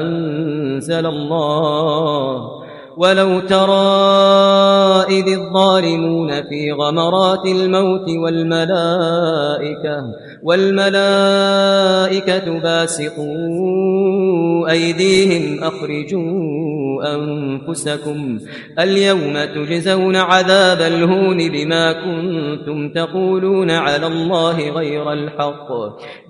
أنزل الله ولو ترى إذ الظالمون في غمرات الموت والملائكة والملائكة باسقوا أيديهم أخرجوا أنفسكم اليوم تجزون عذاب الهون بما كنتم تقولون على الله غير الحق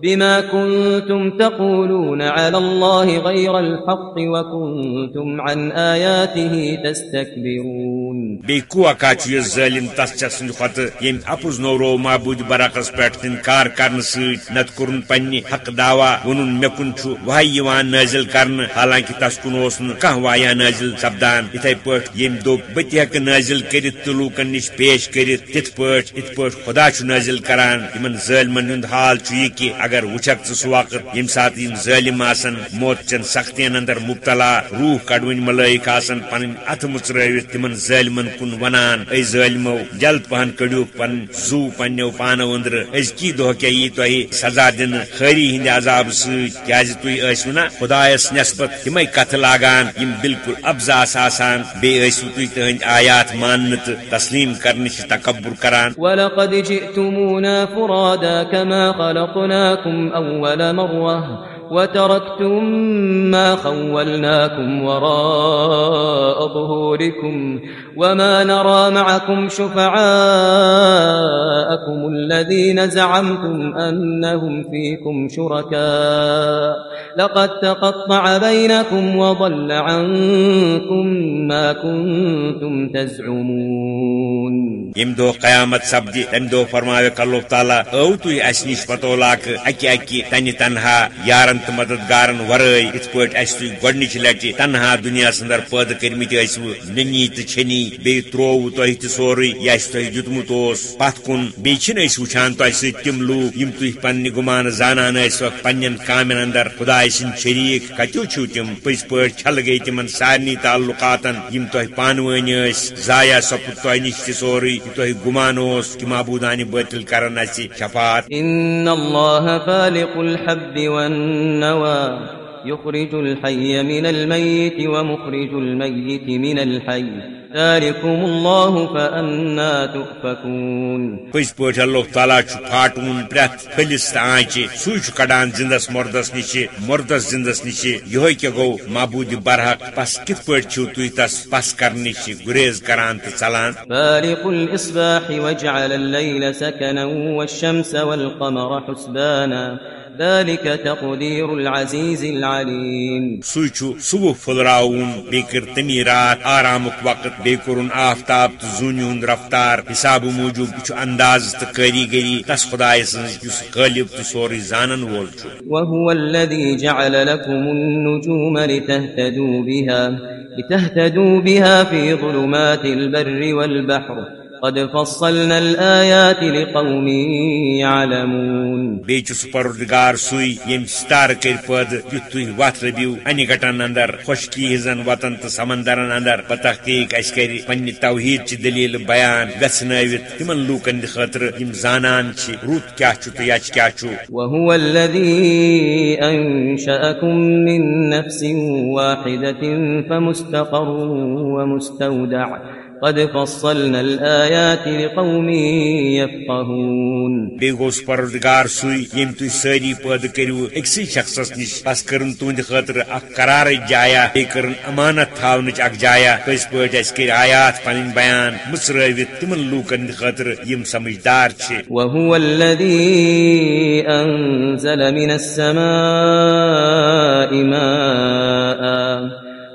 بما كنتم تقولون على الله غير الحق وكنتم عن آياته تستكبرون بی کوکا یہ ظالم تس چسن خط یم اپز نورو معبود برعکس پہ انکار کرنے ست نت کورن پنہ حق دعوا ون مے کن وحی نازل کرنے حالانکہ تس کن اس کھانا وایا نازل سپدان۔ اتھے پہ یم دپ بہ تہ نازل کرت تو لوکن نش پیش کرت تت پہ ات خدا نازل کران۔ ان ظالمن ہند حال یہ کہ اگر وچک ثہ وقت یم سات یم ظالم آسن، موت چن سختین اندر مبتلا، روح کڑون ملائک آسن پن ات مچروت تم ظالمن کن ونان، اے ظالمو، جلد پہن کڑو پن، زو پنو پانو اندر ازکی دہ کیا یہ تہ سزا دن خری ہند عذاب ست کیاز تھی ٲسو نا؟ خدایس نسبت تمے کتھ لاگان یم بالکل ابزاس آسان بیٚیہِ ٲسوٕ تُہۍ تٕہنٛدۍ آیات ماننہٕ تہٕ تسلیم کرنٕچ تکبر کران۔ ولقد جئتمونا فرادا كما خلقناكم أول مرة وتركتم ما خولناكم وراء ظهوركم وما نرى معكم شفعاءكم الذين زعمتم أنهم فيكم شركاء لقد تقطع بينكم وضل عنكم ما كنتم تزعمون یم دو قیامت سپدی جی، تم دو فرماوک اللہ تعالیٰ او تھی اس نش پتو لاک اکی اکی تنہ تنہا یارن تو مددگارن ورائے ات پہ اس تھی گڈنچ لٹہ تنہا دنیا اندر پید کرمت ٲسوٕ ننی تو چھنی بی ترو تہ تہ سوری یس تہ دیتمت پت کن بیچن اس وچان تہ ست تم لوگ یم تھی پنہ گمان زانان ٲسوکھ پنن کامن اندر خدا سن شریک کتو چھو تم پز پہ چھل گئی تمن سارنی تعلقاتن یم تہ پانوین ٲس ضایع سپد تہ نش تہ سوری تہ گمان اس کہ معبودان باطل کرن اس شفاعت ان الله فالق الحب والنوى يخرج الحي من الميت ومخرج الميت من الحي ذلكم الله فأنا تؤفكون. پز پہ اللہ تعالیٰ پھاٹون پریت پھلس تو آنچہ سہ کڑان زندس مردس نش مردس زندس نش یہ کیا گو معبود برحق پس کت پہ چھو تھی تس پس کرنے گریز کران تو ژلان فارق الاصباح وجعل الليل سكنا والشمس والقمر حسبانا. ذلك تقدير العزيز العليم. سوچو صبح پھلراون بیکر تمی رات آرامک وقت بیکرن آفتاب تو زونی ہند رفتار حساب موجود چھ انداز تو کاریگری تس خدای سنز یس غالب تو سوری زانن وول چھ وهو الذي جعل لكم النجوم لتهتدوا بها لتهتدوا بها في ظلمات البر والبحر. قد فصلنا الآيات لقوم يعلمون. بیچ پروردگار سوی یم ستار کر پد یت تھی وت ربیو ان گٹن اندر، خشکی ہزن وطن تو سمندرن اندر بتحقیق اس کر پنہ توحید چ دلیل بیان گھنوت تمن لوکن خاطر یم زانان چھ روت کیا چھ تو یچ کیا چھ وهو من نفس واحدة فمستقر ومستودع قد فصلنا الآيات لقوم يفقهون. بیگوس پردگار سوی یم تھی ساری پید کرو اکسی شخصس نش پس کرن تہند خاطر اخ قرار جایا بی کرن امانت تھاونچ اخ جایا۔ کس پٹ اس کر آیات پنن بیان مصروت تمن لوکن خاطر یم سمجھدار چھ۔ وهو الذي أنزل من السماء ماء۔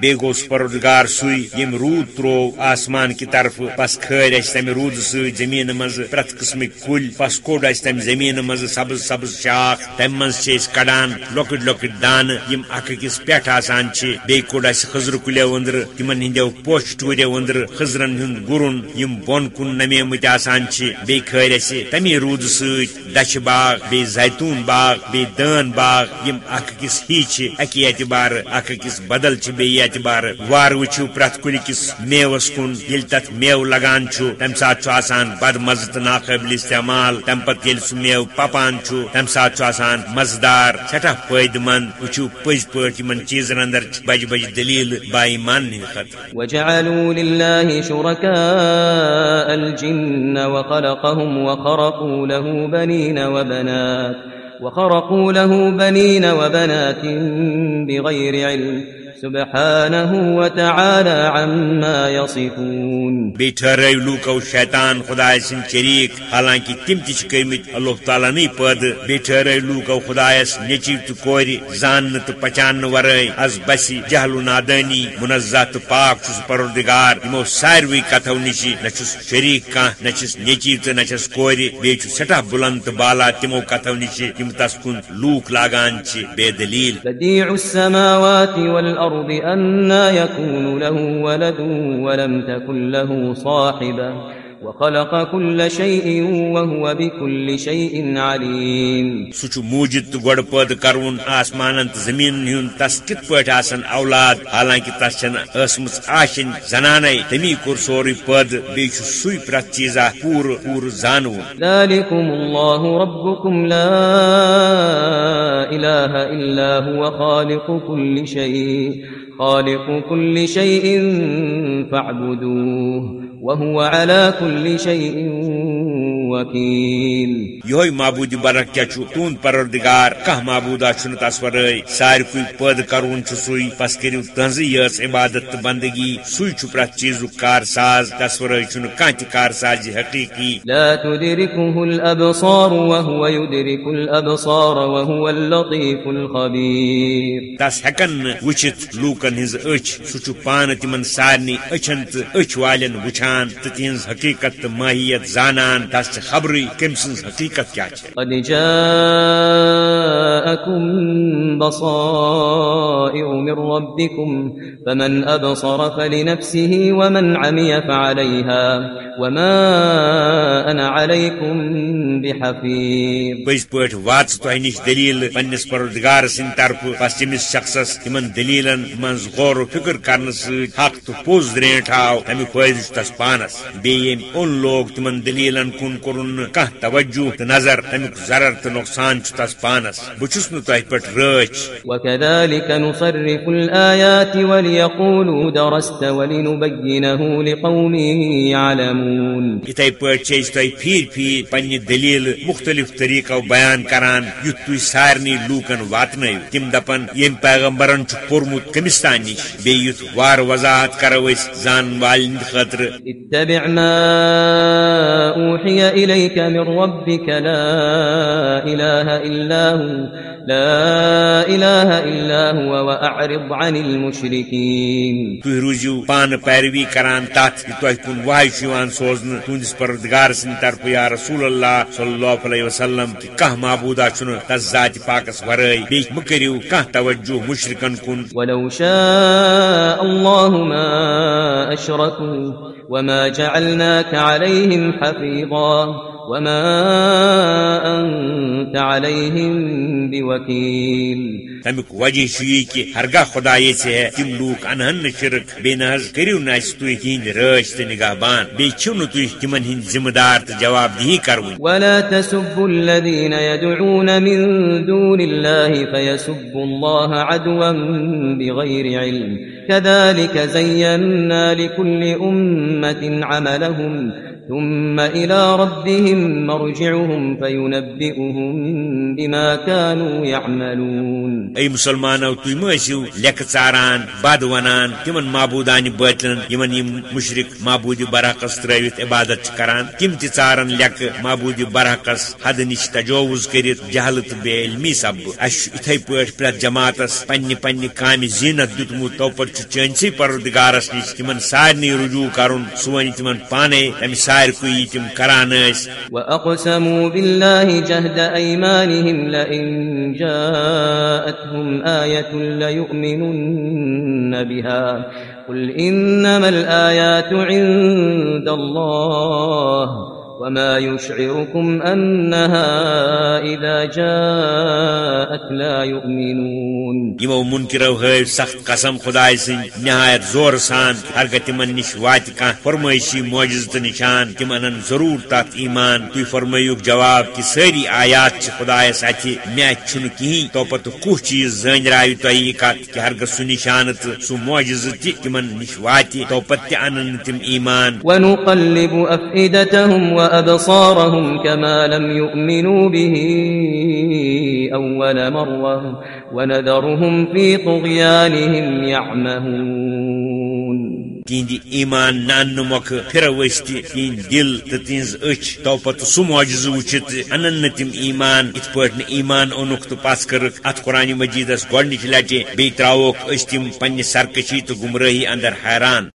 بیگوس پردگار سوی یم رود ترو آسمان کی طرف، پس کھر اس تم رود سی زمین مز، پرت قسم کل، پس کوڈ اس تم زمین مز، سبز سبز شاخ، تم مز چھ کڑان لوکٹ لوکٹ دان، یم اک کس پیٹھ آسان چھ۔ بی کوڈ اس خضر کلے وندر تمن ہندو پوش ٹورے وندر خضرن ہند گرن، یم بون کن نمی مت آسان چھ۔ بی کھر اس تمی رود سی دچ باغ بی زیتون باغ بی دان باغ، یم اک کس ہی چھ۔ اکی اعتبار اک کس بدل چھ بی اعتبار وار وچھو پرت کل کس میوس کن یل تت میو لگان چھو، تم سات چھو آسان بد مزت ناقابل استعمال تم پت یل سو میو پپان چھو، تم سات چھو آسان مزدار سٹھا فائد مند وچھو پز پٹ من چیزن اندر بج بج دلیل با ایمان خط۔ وجعلوا لله شركاء الجن وخلقهم وخرقوا له بنين وبنات، وخرقوا له بنين وبنات بغير علم۔ سبحانه وتعالى عما يصفون. بیٹھر لوکو شیطان خدا سن شریک حالانکہ تم تہ کرمت اللہ تعالیٰ نی پد بیٹھر لوکو خدایس نیچو تو کور زان تو پہچان ورائے از بسی جہل و نادانی منزہ تو پاک چھس پروردگار یمو ساروی کتھو نش نچس شریک کان نچس نیچو تو نچس کور بیچ سٹھا بلند تو بالا تمو کتھو نش تم تس کن لوک لاگان چھ بے دلیل. السماوات والأرض أنا يكون له ولد ولم تكن له صاحبة. وخلق كل شيء وهو بكل شيء عليم. سوچ موجد گڑ پد کرون آسمان تو زمین ہن تس کت پٹ آسن اولاد حالانکہ تس چن اسمس آشن زنانے تمی کور سوری پد بیچ سوی پرت چیزا پور پور زانو ذلكم الله ربكم لا إله إلا هو خالق كل شيء خالق كل شيء فاعبدوه۔ وهو على كل شيء وكيل یہ معبود برک کیا چھو؟ تون پروردگار کہ معبودا چھن تس ورائے سار کوئی پد کرون چھ سوئی؟ پس کریو تنزی یس عبادت بندگی سوئی چھو پرت چیزو کار ساز تس ورائے چھن کانتی کار ساز حقیقی۔ لا تدركه الأبصار وهو يدرك الأبصار وهو اللطيف الخبير تس ہکن وچت لوکن ہز اچ سہ پان تمن سارنی اچھن اچھ والن وچھان تہذ حقیقت ماہیت زانان تس چھ خبری کم سن حقیقت کیا قد جاءکم بصائر من ربکم، فمن ابصر فلنفسه ومن عمی فعليها وما أنا عليكم بحفيظ پز پٹ وات تہ نش دلیل پنس پروردگار سند طرف بس تمس شخصس تمن دلیلن من غور و فکر کرنے ست حق تو پوز درینٹ آو تمہ فائدہ تس پانس بیم ان لوگ تمن دلیلن کن کرن کھانا توجہ تو نظر تمیک ضرر تو نقصان تس پانس بچس نو تہ پٹ رچ وكذلك نصرف الآيات وليقولوا درست ولنبينه لقوم يعلمون اتھے پٲٹھۍ چھِ أسۍ تۄہہِ پھیٖرۍ پھیٖرۍ پننہِ دلیل مختلف طریقو بیان کران یُتھ تُہۍ سارنٕے لوٗکن واتنٲیِو تِم دپن ییٚمۍ پیغمبرن چھُ پوٚرمُت کٔمِس تام نِش بیٚیہِ یُتھ وارٕ وضاحت کرو أسۍ زانن والٮ۪ن ہٕنٛدِ خٲطرٕ اتبع ما أوحي إليك من ربك لا إلا هو. لا إله إلا هو وأعرض عن المشركين. تُہۍ روٗزِو پانہٕ پیروی کران یہِ تۄہہِ کُن واے چھُ یِوان سوزنہٕ تُہنٛدِس پروردگار سٕنٛدِ طرفہٕ یا رسول اللہ صلی اللہ علیہ وسلم کہِ کانٛہہ معبوٗدا چھُنہٕ تس ذاتہِ پاکس ورٲے بیٚیہِ مہٕ کٔرِو کانٛہہ توجہ مُشرکن کُن۔ ولو شاء الله ما أشركوا وما جعلناك عليهم حفيظا. وما أنت عليهم بوكيل تمیک وجہ یہِ کہِ ہرگاہ خدا یژھِ ہے تِم لوٗکھ انہن نہٕ شرک نہ حظ کٔرِو نہٕ تُہۍ تِہنٛدۍ رٲچھ تہٕ نگاہ بان چھِو نہٕ تُہۍ تِمن ہٕنٛدۍ ذمہٕ دار تہٕ جواب دہی کروٕنۍ ولا تسبوا الذين يدعون من دون الله فيسبوا الله عدوا بغير علم كذلك زينا لكل أمة عملهم ثم إلى ربهم مرجعهم فينبئهم بما كانوا يعملون. اے مسلمانو تُہۍ مہ ٲسِو لیکھٕ ژاران بد ونان تمن معبوٗدانہِ بٲتلن یمن یِم مشرق معبوٗدِ برحقس ترٲوِتھ عبادت چھِ کران تِم تہِ ژارن لیکھٕ معبوٗدِ برحقس حد نِش تجاوُز کٔرِتھ جہلت تہٕ بے علمی سببہٕ اسہِ چھُ یِتھے پٲٹھۍ پرٛٮ۪تھ جماعتس پننہِ پننہِ کامہِ زیٖنت دیُتمُت تو پتہٕ چھُ چٲنسٕے پروردگارس نِش تِمن سارنٕے رجوع کرُن سُہ وَنہِ تِمن پانے تمہِ سارکُے یہِ تم کران ٲسۍ وأقسموا بالله جهد أيمانهم لئن جاءتهم آية ليؤمنن بها قل إنما الآيات عند الله وما يشعركم أنها إذا جاءت لا يؤمنون يمو منكرو هاي سخت قسم خدای سن نهایت زور سان ہرگہ تمن نش وات کان فرمائشی معجز تو نشان تم ان ضرور تات ایمان۔ تھی فرمایوک جواب کہ ساری آیات چھ خدایس اتھی مے چھن کہیں تو پت کو چیز زن رایو تو یہ کت کہ سو نشان تو سو معجز تہ تمن نش وات تو پت ان تم ایمان۔ ونقلب افئدتهم وابصارهم كما لم يؤمنوا به اول مره ونذرهم في طغيانهم يعمهون. تہند ایمان نان موقع پھر ورست تہند دل تو تہذ اچھ تو پتہ سہ معجز وچت انن تم ایمان ات پہ ایمان اونک تو پس کرک ات قرآن مجیدس گۄڈنچ لٹہ بی تراوک اس تم پنہ سرکشی تو گمراہی اندر حیران